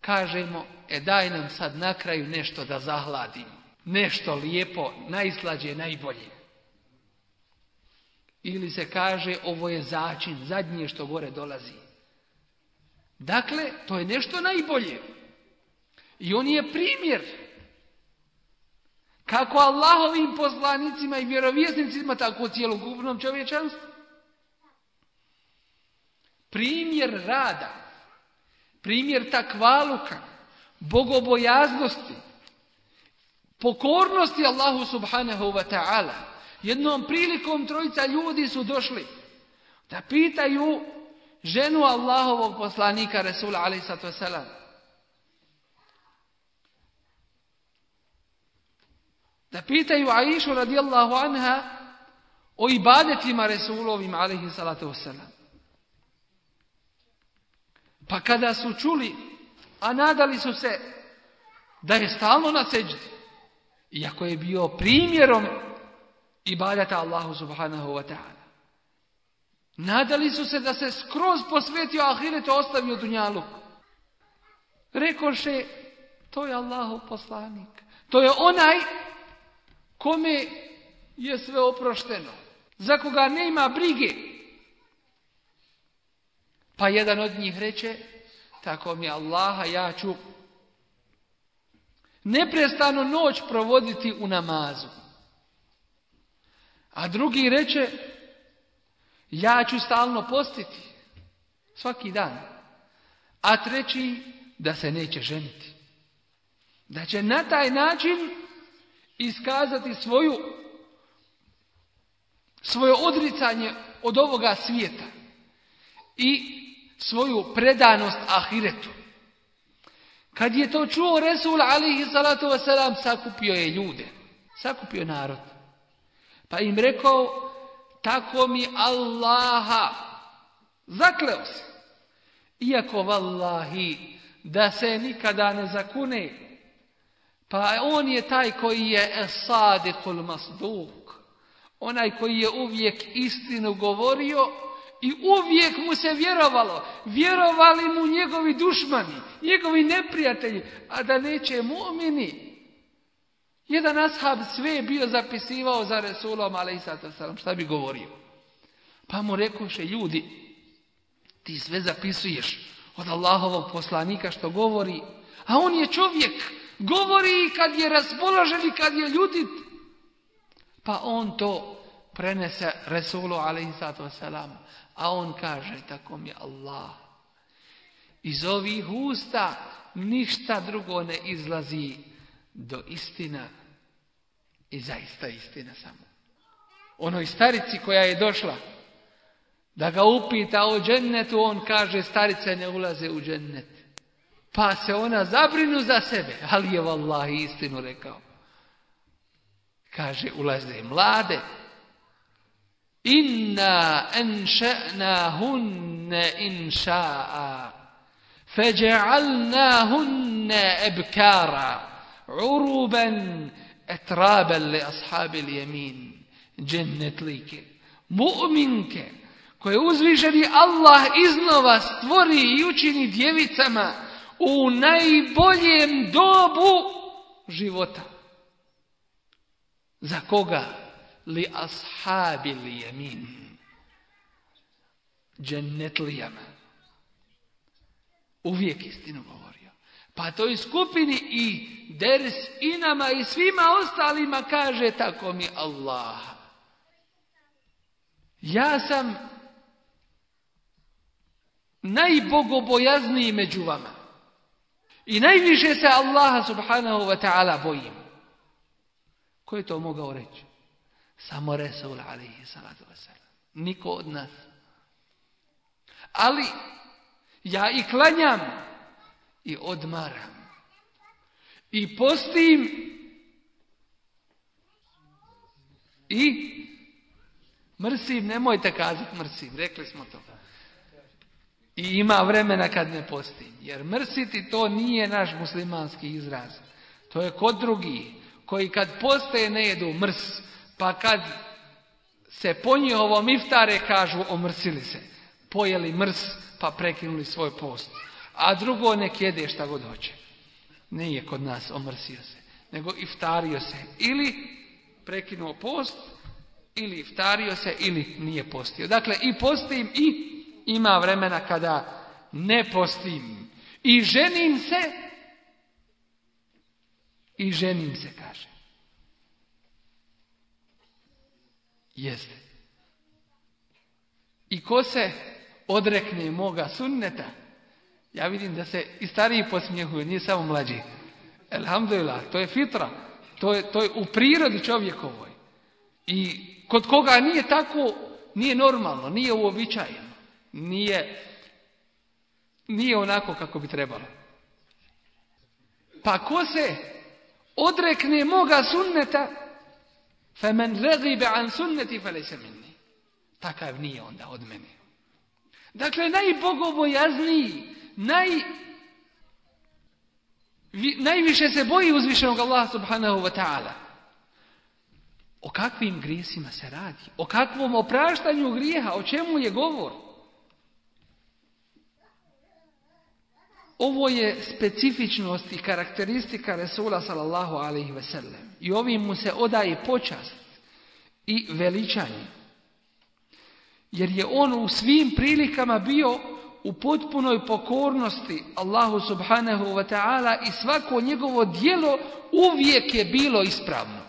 kažemo, e daj nam sad na kraju nešto da zahladimo. Nešto lijepo, najslađe, najbolje. Ili se kaže, ovo je začin, zadnje što gore dolazi. Dakle, to je nešto najbolje. I on je primjer kako Allahovim poslanicima i vjerovjesnicima, tako cijelokupnom čovječanstvu. Primjer rada, primjer takvaluka, bogobojaznosti, pokornosti Allahu subhanahu wa ta'ala. Jednom prilikom trojica ljudi su došli da pitaju ženu Allahovog poslanika Resula alaih salam. Da pitaju Aishu radijallahu anha o ibadetima Resulovim alaihi salatu wasalam. Pa kada su čuli, a nadali su se da je stalno na seđdi, iako je bio primjerom ibadata Allahu subhanahu wa ta'ala. Nadali su se da se skroz posvetio ahiretu, ostavio dunjalu. Rekoše, to je Allahov poslanik. To je onaj kome je sve oprošteno. Za koga nema brige. Pa jedan od njih reče, tako mi Allaha, ja ću neprestano noć provoditi u namazu. A drugi reče, ja ću stalno postiti. Svaki dan. A treći, da se neće ženiti. Da će na taj način iskazati svoju svoje odricanje od ovoga svijeta i svoju predanost ahiretu. Kad je to čuo Resul alihi salatu wasalam, sakupio je ljude, sakupio narod. Pa im rekao, tako mi Allaha, zakleo se. Iako vallahi, da se nikada ne zakune, pa on je taj koji je esadikul masduk, onaj koji je uvijek istinu govorio i uvijek mu se vjerovalo. Vjerovali mu njegovi dušmani, njegovi neprijatelji, a da neće mu'mini. Jedan ashab sve bio zapisivao za Resulom, ali šta bi govorio? Pa mu rekoše, ljudi, ti sve zapisuješ od Allahovog poslanika što govori, a on je čovjek, govori kad je raspoložen i kad je ljudit. Pa on to prenese Resulu, i a on kaže, tako mi Allah. Iz ovih usta ništa drugo ne izlazi do istina i zaista istina samo. Onoj starici koja je došla da ga upita o džennetu, on kaže starice ne ulaze u džennet. Pa se ona zabrinu za sebe, ali je vallahi istinu rekao. Kaže ulaze mlade, Inna enša'nahunne inša'a. Feđa'alnahunne ebkara. Uruben etraben li ashabi jemin. Džennetlike. Mu'minke koje uzvišeni Allah iznova stvori i učini djevicama u najboljem dobu života. Za koga? li ashabi li jemin. Džennetlijama. Uvijek istinu govorio. Pa toj skupini i ders i nama i svima ostalima kaže tako mi Allah. Ja sam najbogobojazniji među vama. I najviše se Allaha subhanahu wa ta'ala bojim. Ko je to mogao reći? Samo Resul alaihi salatu wasalam. Niko od nas. Ali ja i klanjam i odmaram. I postim i mrsim, nemojte kazati mrsim, rekli smo to. I ima vremena kad ne postim. Jer mrsiti to nije naš muslimanski izraz. To je kod drugi koji kad poste ne jedu mrs, pa kad se po njihovom iftare kažu omrsili se. Pojeli mrs pa prekinuli svoj post. A drugo nek jede šta god hoće. Nije kod nas omrsio se, nego iftario se. Ili prekinuo post, ili iftario se, ili nije postio. Dakle, i postim i ima vremena kada ne postim. I ženim se, i ženim se, kaže. Jeste. I ko se odrekne moga sunneta, ja vidim da se i stariji posmjehuju, nije samo mlađi. Elhamdulillah, to je fitra. To je, to je u prirodi čovjekovoj. I kod koga nije tako, nije normalno, nije uobičajeno. Nije, nije onako kako bi trebalo. Pa ko se odrekne moga sunneta, regibe an sunneti felejse minni. Takav nije onda od mene. Dakle, najbogobojazniji, naj, vi, najviše se boji uzvišenog Allaha subhanahu wa ta'ala. O kakvim grijesima se radi? O kakvom opraštanju grijeha? O čemu je govor? Ovo je specifičnost i karakteristika Resula sallallahu alaihi ve sellem. I ovim mu se odaje počast i veličanje. Jer je on u svim prilikama bio u potpunoj pokornosti Allahu subhanahu wa ta'ala i svako njegovo dijelo uvijek je bilo ispravno.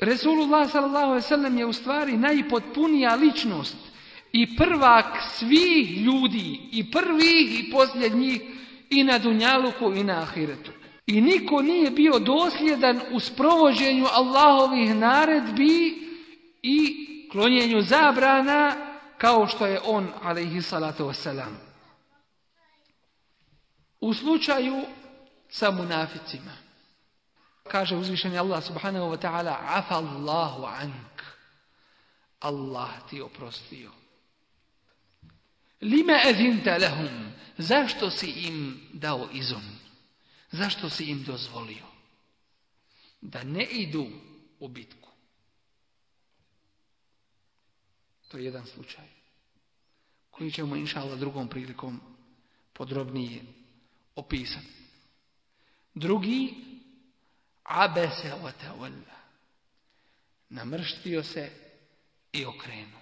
Resulullah sallam je u stvari najpotpunija ličnost i prvak svih ljudi i prvih i posljednjih i na Dunjaluku i na Ahiretu. I niko nije bio dosljedan u sprovođenju Allahovih naredbi i klonjenju zabrana kao što je on, alaihi salatu wasalam. U slučaju sa munaficima, kaže uzvišeni Allah subhanahu wa ta'ala, afa Allahu ank. Allah ti oprostio. Lima ezinta lahum. Zašto si im dao izum? Zašto si im dozvolio? Da ne idu u bitku. To je jedan slučaj. Koji ćemo inša Allah drugom prilikom podrobnije opisati. Drugi, abese wa tawalla. Namrštio se i okrenuo.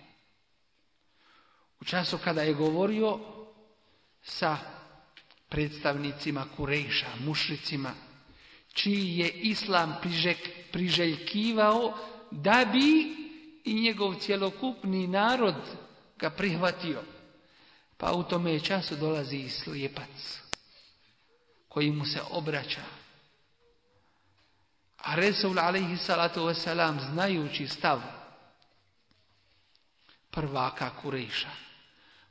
U času kada je govorio sa predstavnicima Kurejša, mušricima, čiji je islam prižek, priželjkivao da bi i njegov cjelokupni narod ga prihvatio. Pa u tome času dolazi i slijepac koji mu se obraća. A Resul alaihi salatu wasalam znajući stav prvaka Kurejša,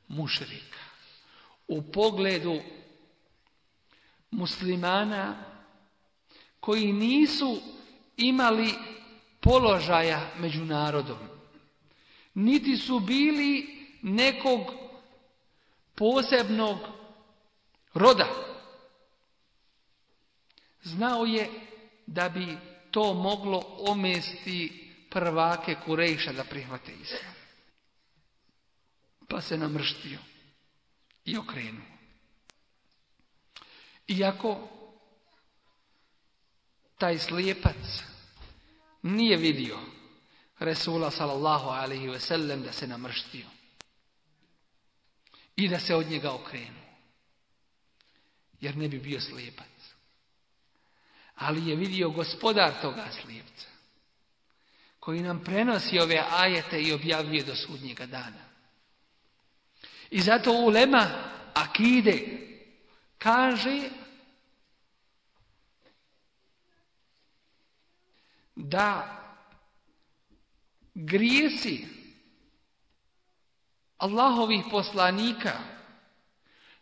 mušrika, u pogledu muslimana koji nisu imali položaja među narodom. Niti su bili nekog posebnog roda. Znao je da bi to omesti omesti prvake Kurejša da prihvate islam. Pa se namrštio i okrenuo. Iako taj slijepac nije vidio Resula sallallahu alaihi ve sellem da se namrštio i da se od njega okrenu. Jer ne bi bio slijepac. Ali je vidio gospodar toga slijepca koji nam prenosi ove ajete i objavljuje do sudnjega dana. I zato ulema akide kaže da grijesi Allahovih poslanika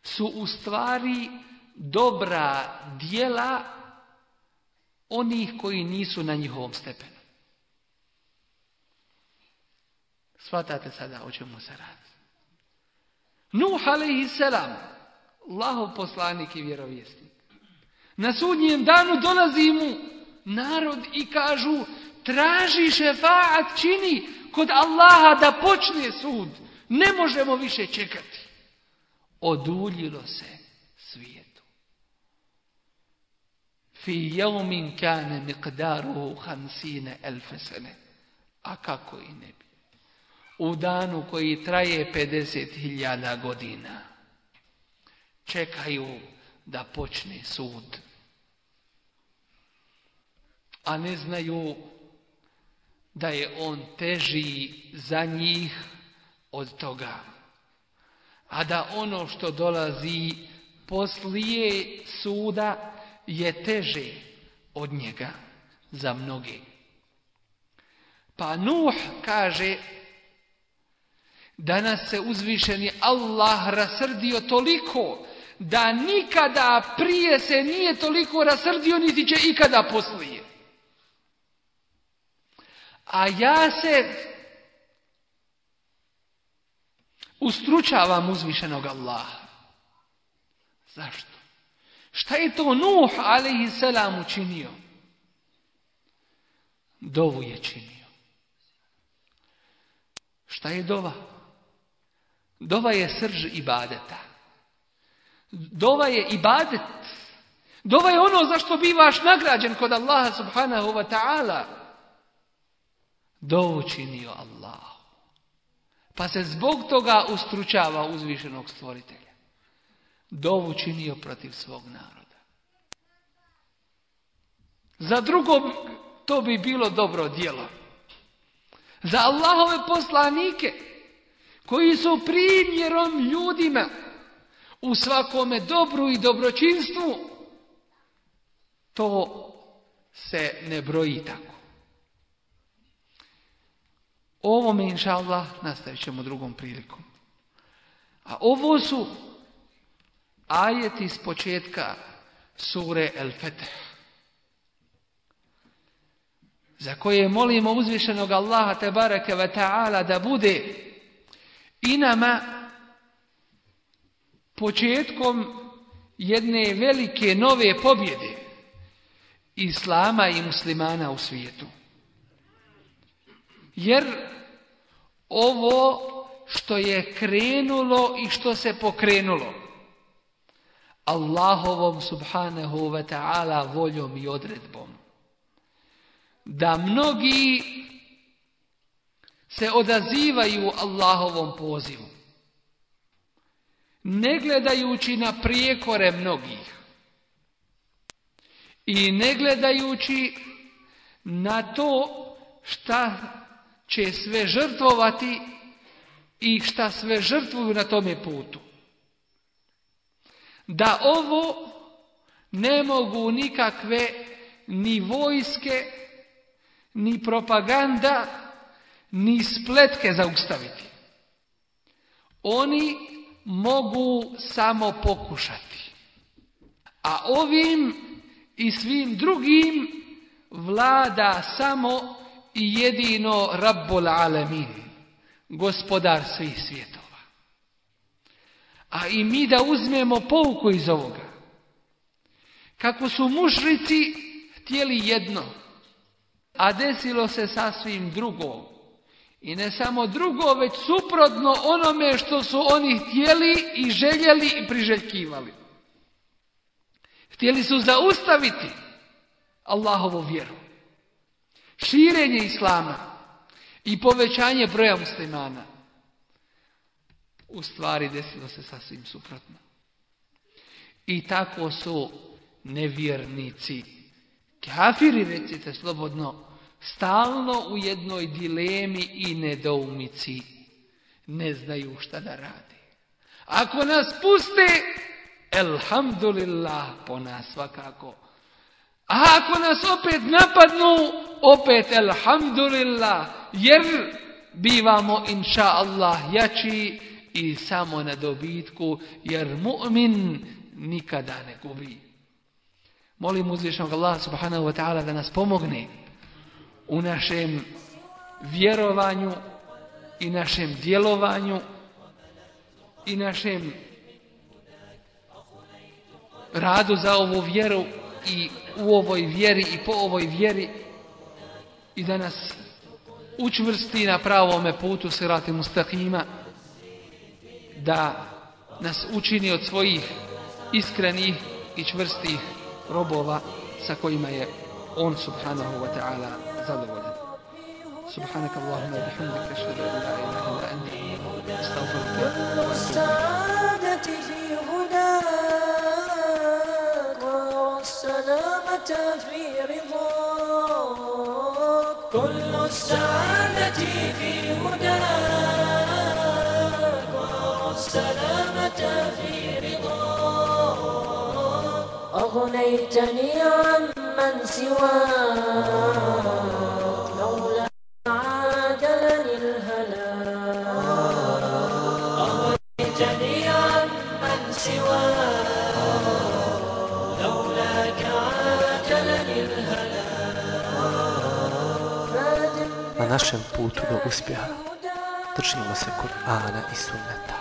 su u stvari dobra dijela onih koji nisu na njihovom stepenu. Svatate sada o čemu se radi. Nuh selam, Allahov poslanik i vjerovjesnik. Na sudnjem danu dolazi mu narod i kažu traži šefaat čini kod Allaha da počne sud. Ne možemo više čekati. Oduljilo se svijetu. Fi jeumin kane miqdaruhu hamsine elfesene. A kako i ne bi. U danu koji traje 50.000 godina. Čekaju da počne sud. A ne znaju da je on teži za njih od toga. A da ono što dolazi poslije suda je teže od njega za mnoge. Pa Nuh kaže da nas se uzvišeni Allah rasrdio toliko da nikada prije se nije toliko rasrdio niti će ikada poslije. A ja se ustručavam uzvišenog Allaha. Zašto? Šta je to Nuh selam učinio? Dovu je činio. Šta je dova? Dova je srž ibadeta. Dova je ibadet. Dova je ono za što bivaš nagrađen kod Allaha subhanahu wa ta'ala. Dovu činio Allah. Pa se zbog toga ustručava uzvišenog stvoritelja. Dovu činio protiv svog naroda. Za drugo to bi bilo dobro djelo. Za Allahove poslanike koji su primjerom ljudima u svakome dobru i dobročinstvu, to se ne broji tako. Ovome, inša Allah, nastavit ćemo drugom prilikom. A ovo su ajeti s početka sure El Feteh. Za koje molimo uzvišenog Allaha te bareke ve ta'ala da bude i nama početkom jedne velike nove pobjede Islama i muslimana u svijetu. Jer ovo što je krenulo i što se pokrenulo Allahovom subhanahu wa ta'ala voljom i odredbom. Da mnogi se odazivaju Allahovom pozivu ne gledajući na prijekore mnogih i ne gledajući na to šta će sve žrtvovati i šta sve žrtvuju na tome putu. Da ovo ne mogu nikakve ni vojske, ni propaganda, ni spletke zaustaviti. Oni mogu samo pokušati. A ovim i svim drugim vlada samo i jedino Rabbul Alemin, gospodar svih svjetova. A i mi da uzmemo pouku iz ovoga. Kako su mušrici htjeli jedno, a desilo se sasvim drugo. I ne samo drugo, već suprotno onome što su oni htjeli i željeli i priželjkivali. Htjeli su zaustaviti Allahovu vjeru širenje islama i povećanje broja muslimana, u stvari desilo se sasvim suprotno. I tako su nevjernici, kafiri recite slobodno, stalno u jednoj dilemi i nedoumici, ne znaju šta da radi. Ako nas puste, Elhamdulillah po nas svakako. A ako nas opet napadnu, opet elhamdulillah, jer bivamo inša Allah jači i samo na dobitku, jer mu'min nikada ne gubi. Molim uzvišnog Allah subhanahu wa ta'ala da nas pomogne u našem vjerovanju i našem djelovanju i našem radu za ovu vjeru i u ovoj vjeri i po ovoj vjeri i da nas učvrsti na pravome putu sirati mustaqima da nas učini od svojih iskrenih i čvrstih robova sa kojima je on subhanahu wa ta'ala zadovoljan. سبحانك اللهم وبحمدك اشهد ان لا اله الا انت استغفرك والسلامة في رضاك. كل السعادة في هداك. والسلامة في رضاك. أغنيتني عمن سواك. Našem putu do uspjeha držimo se Kur'ana i sunneta.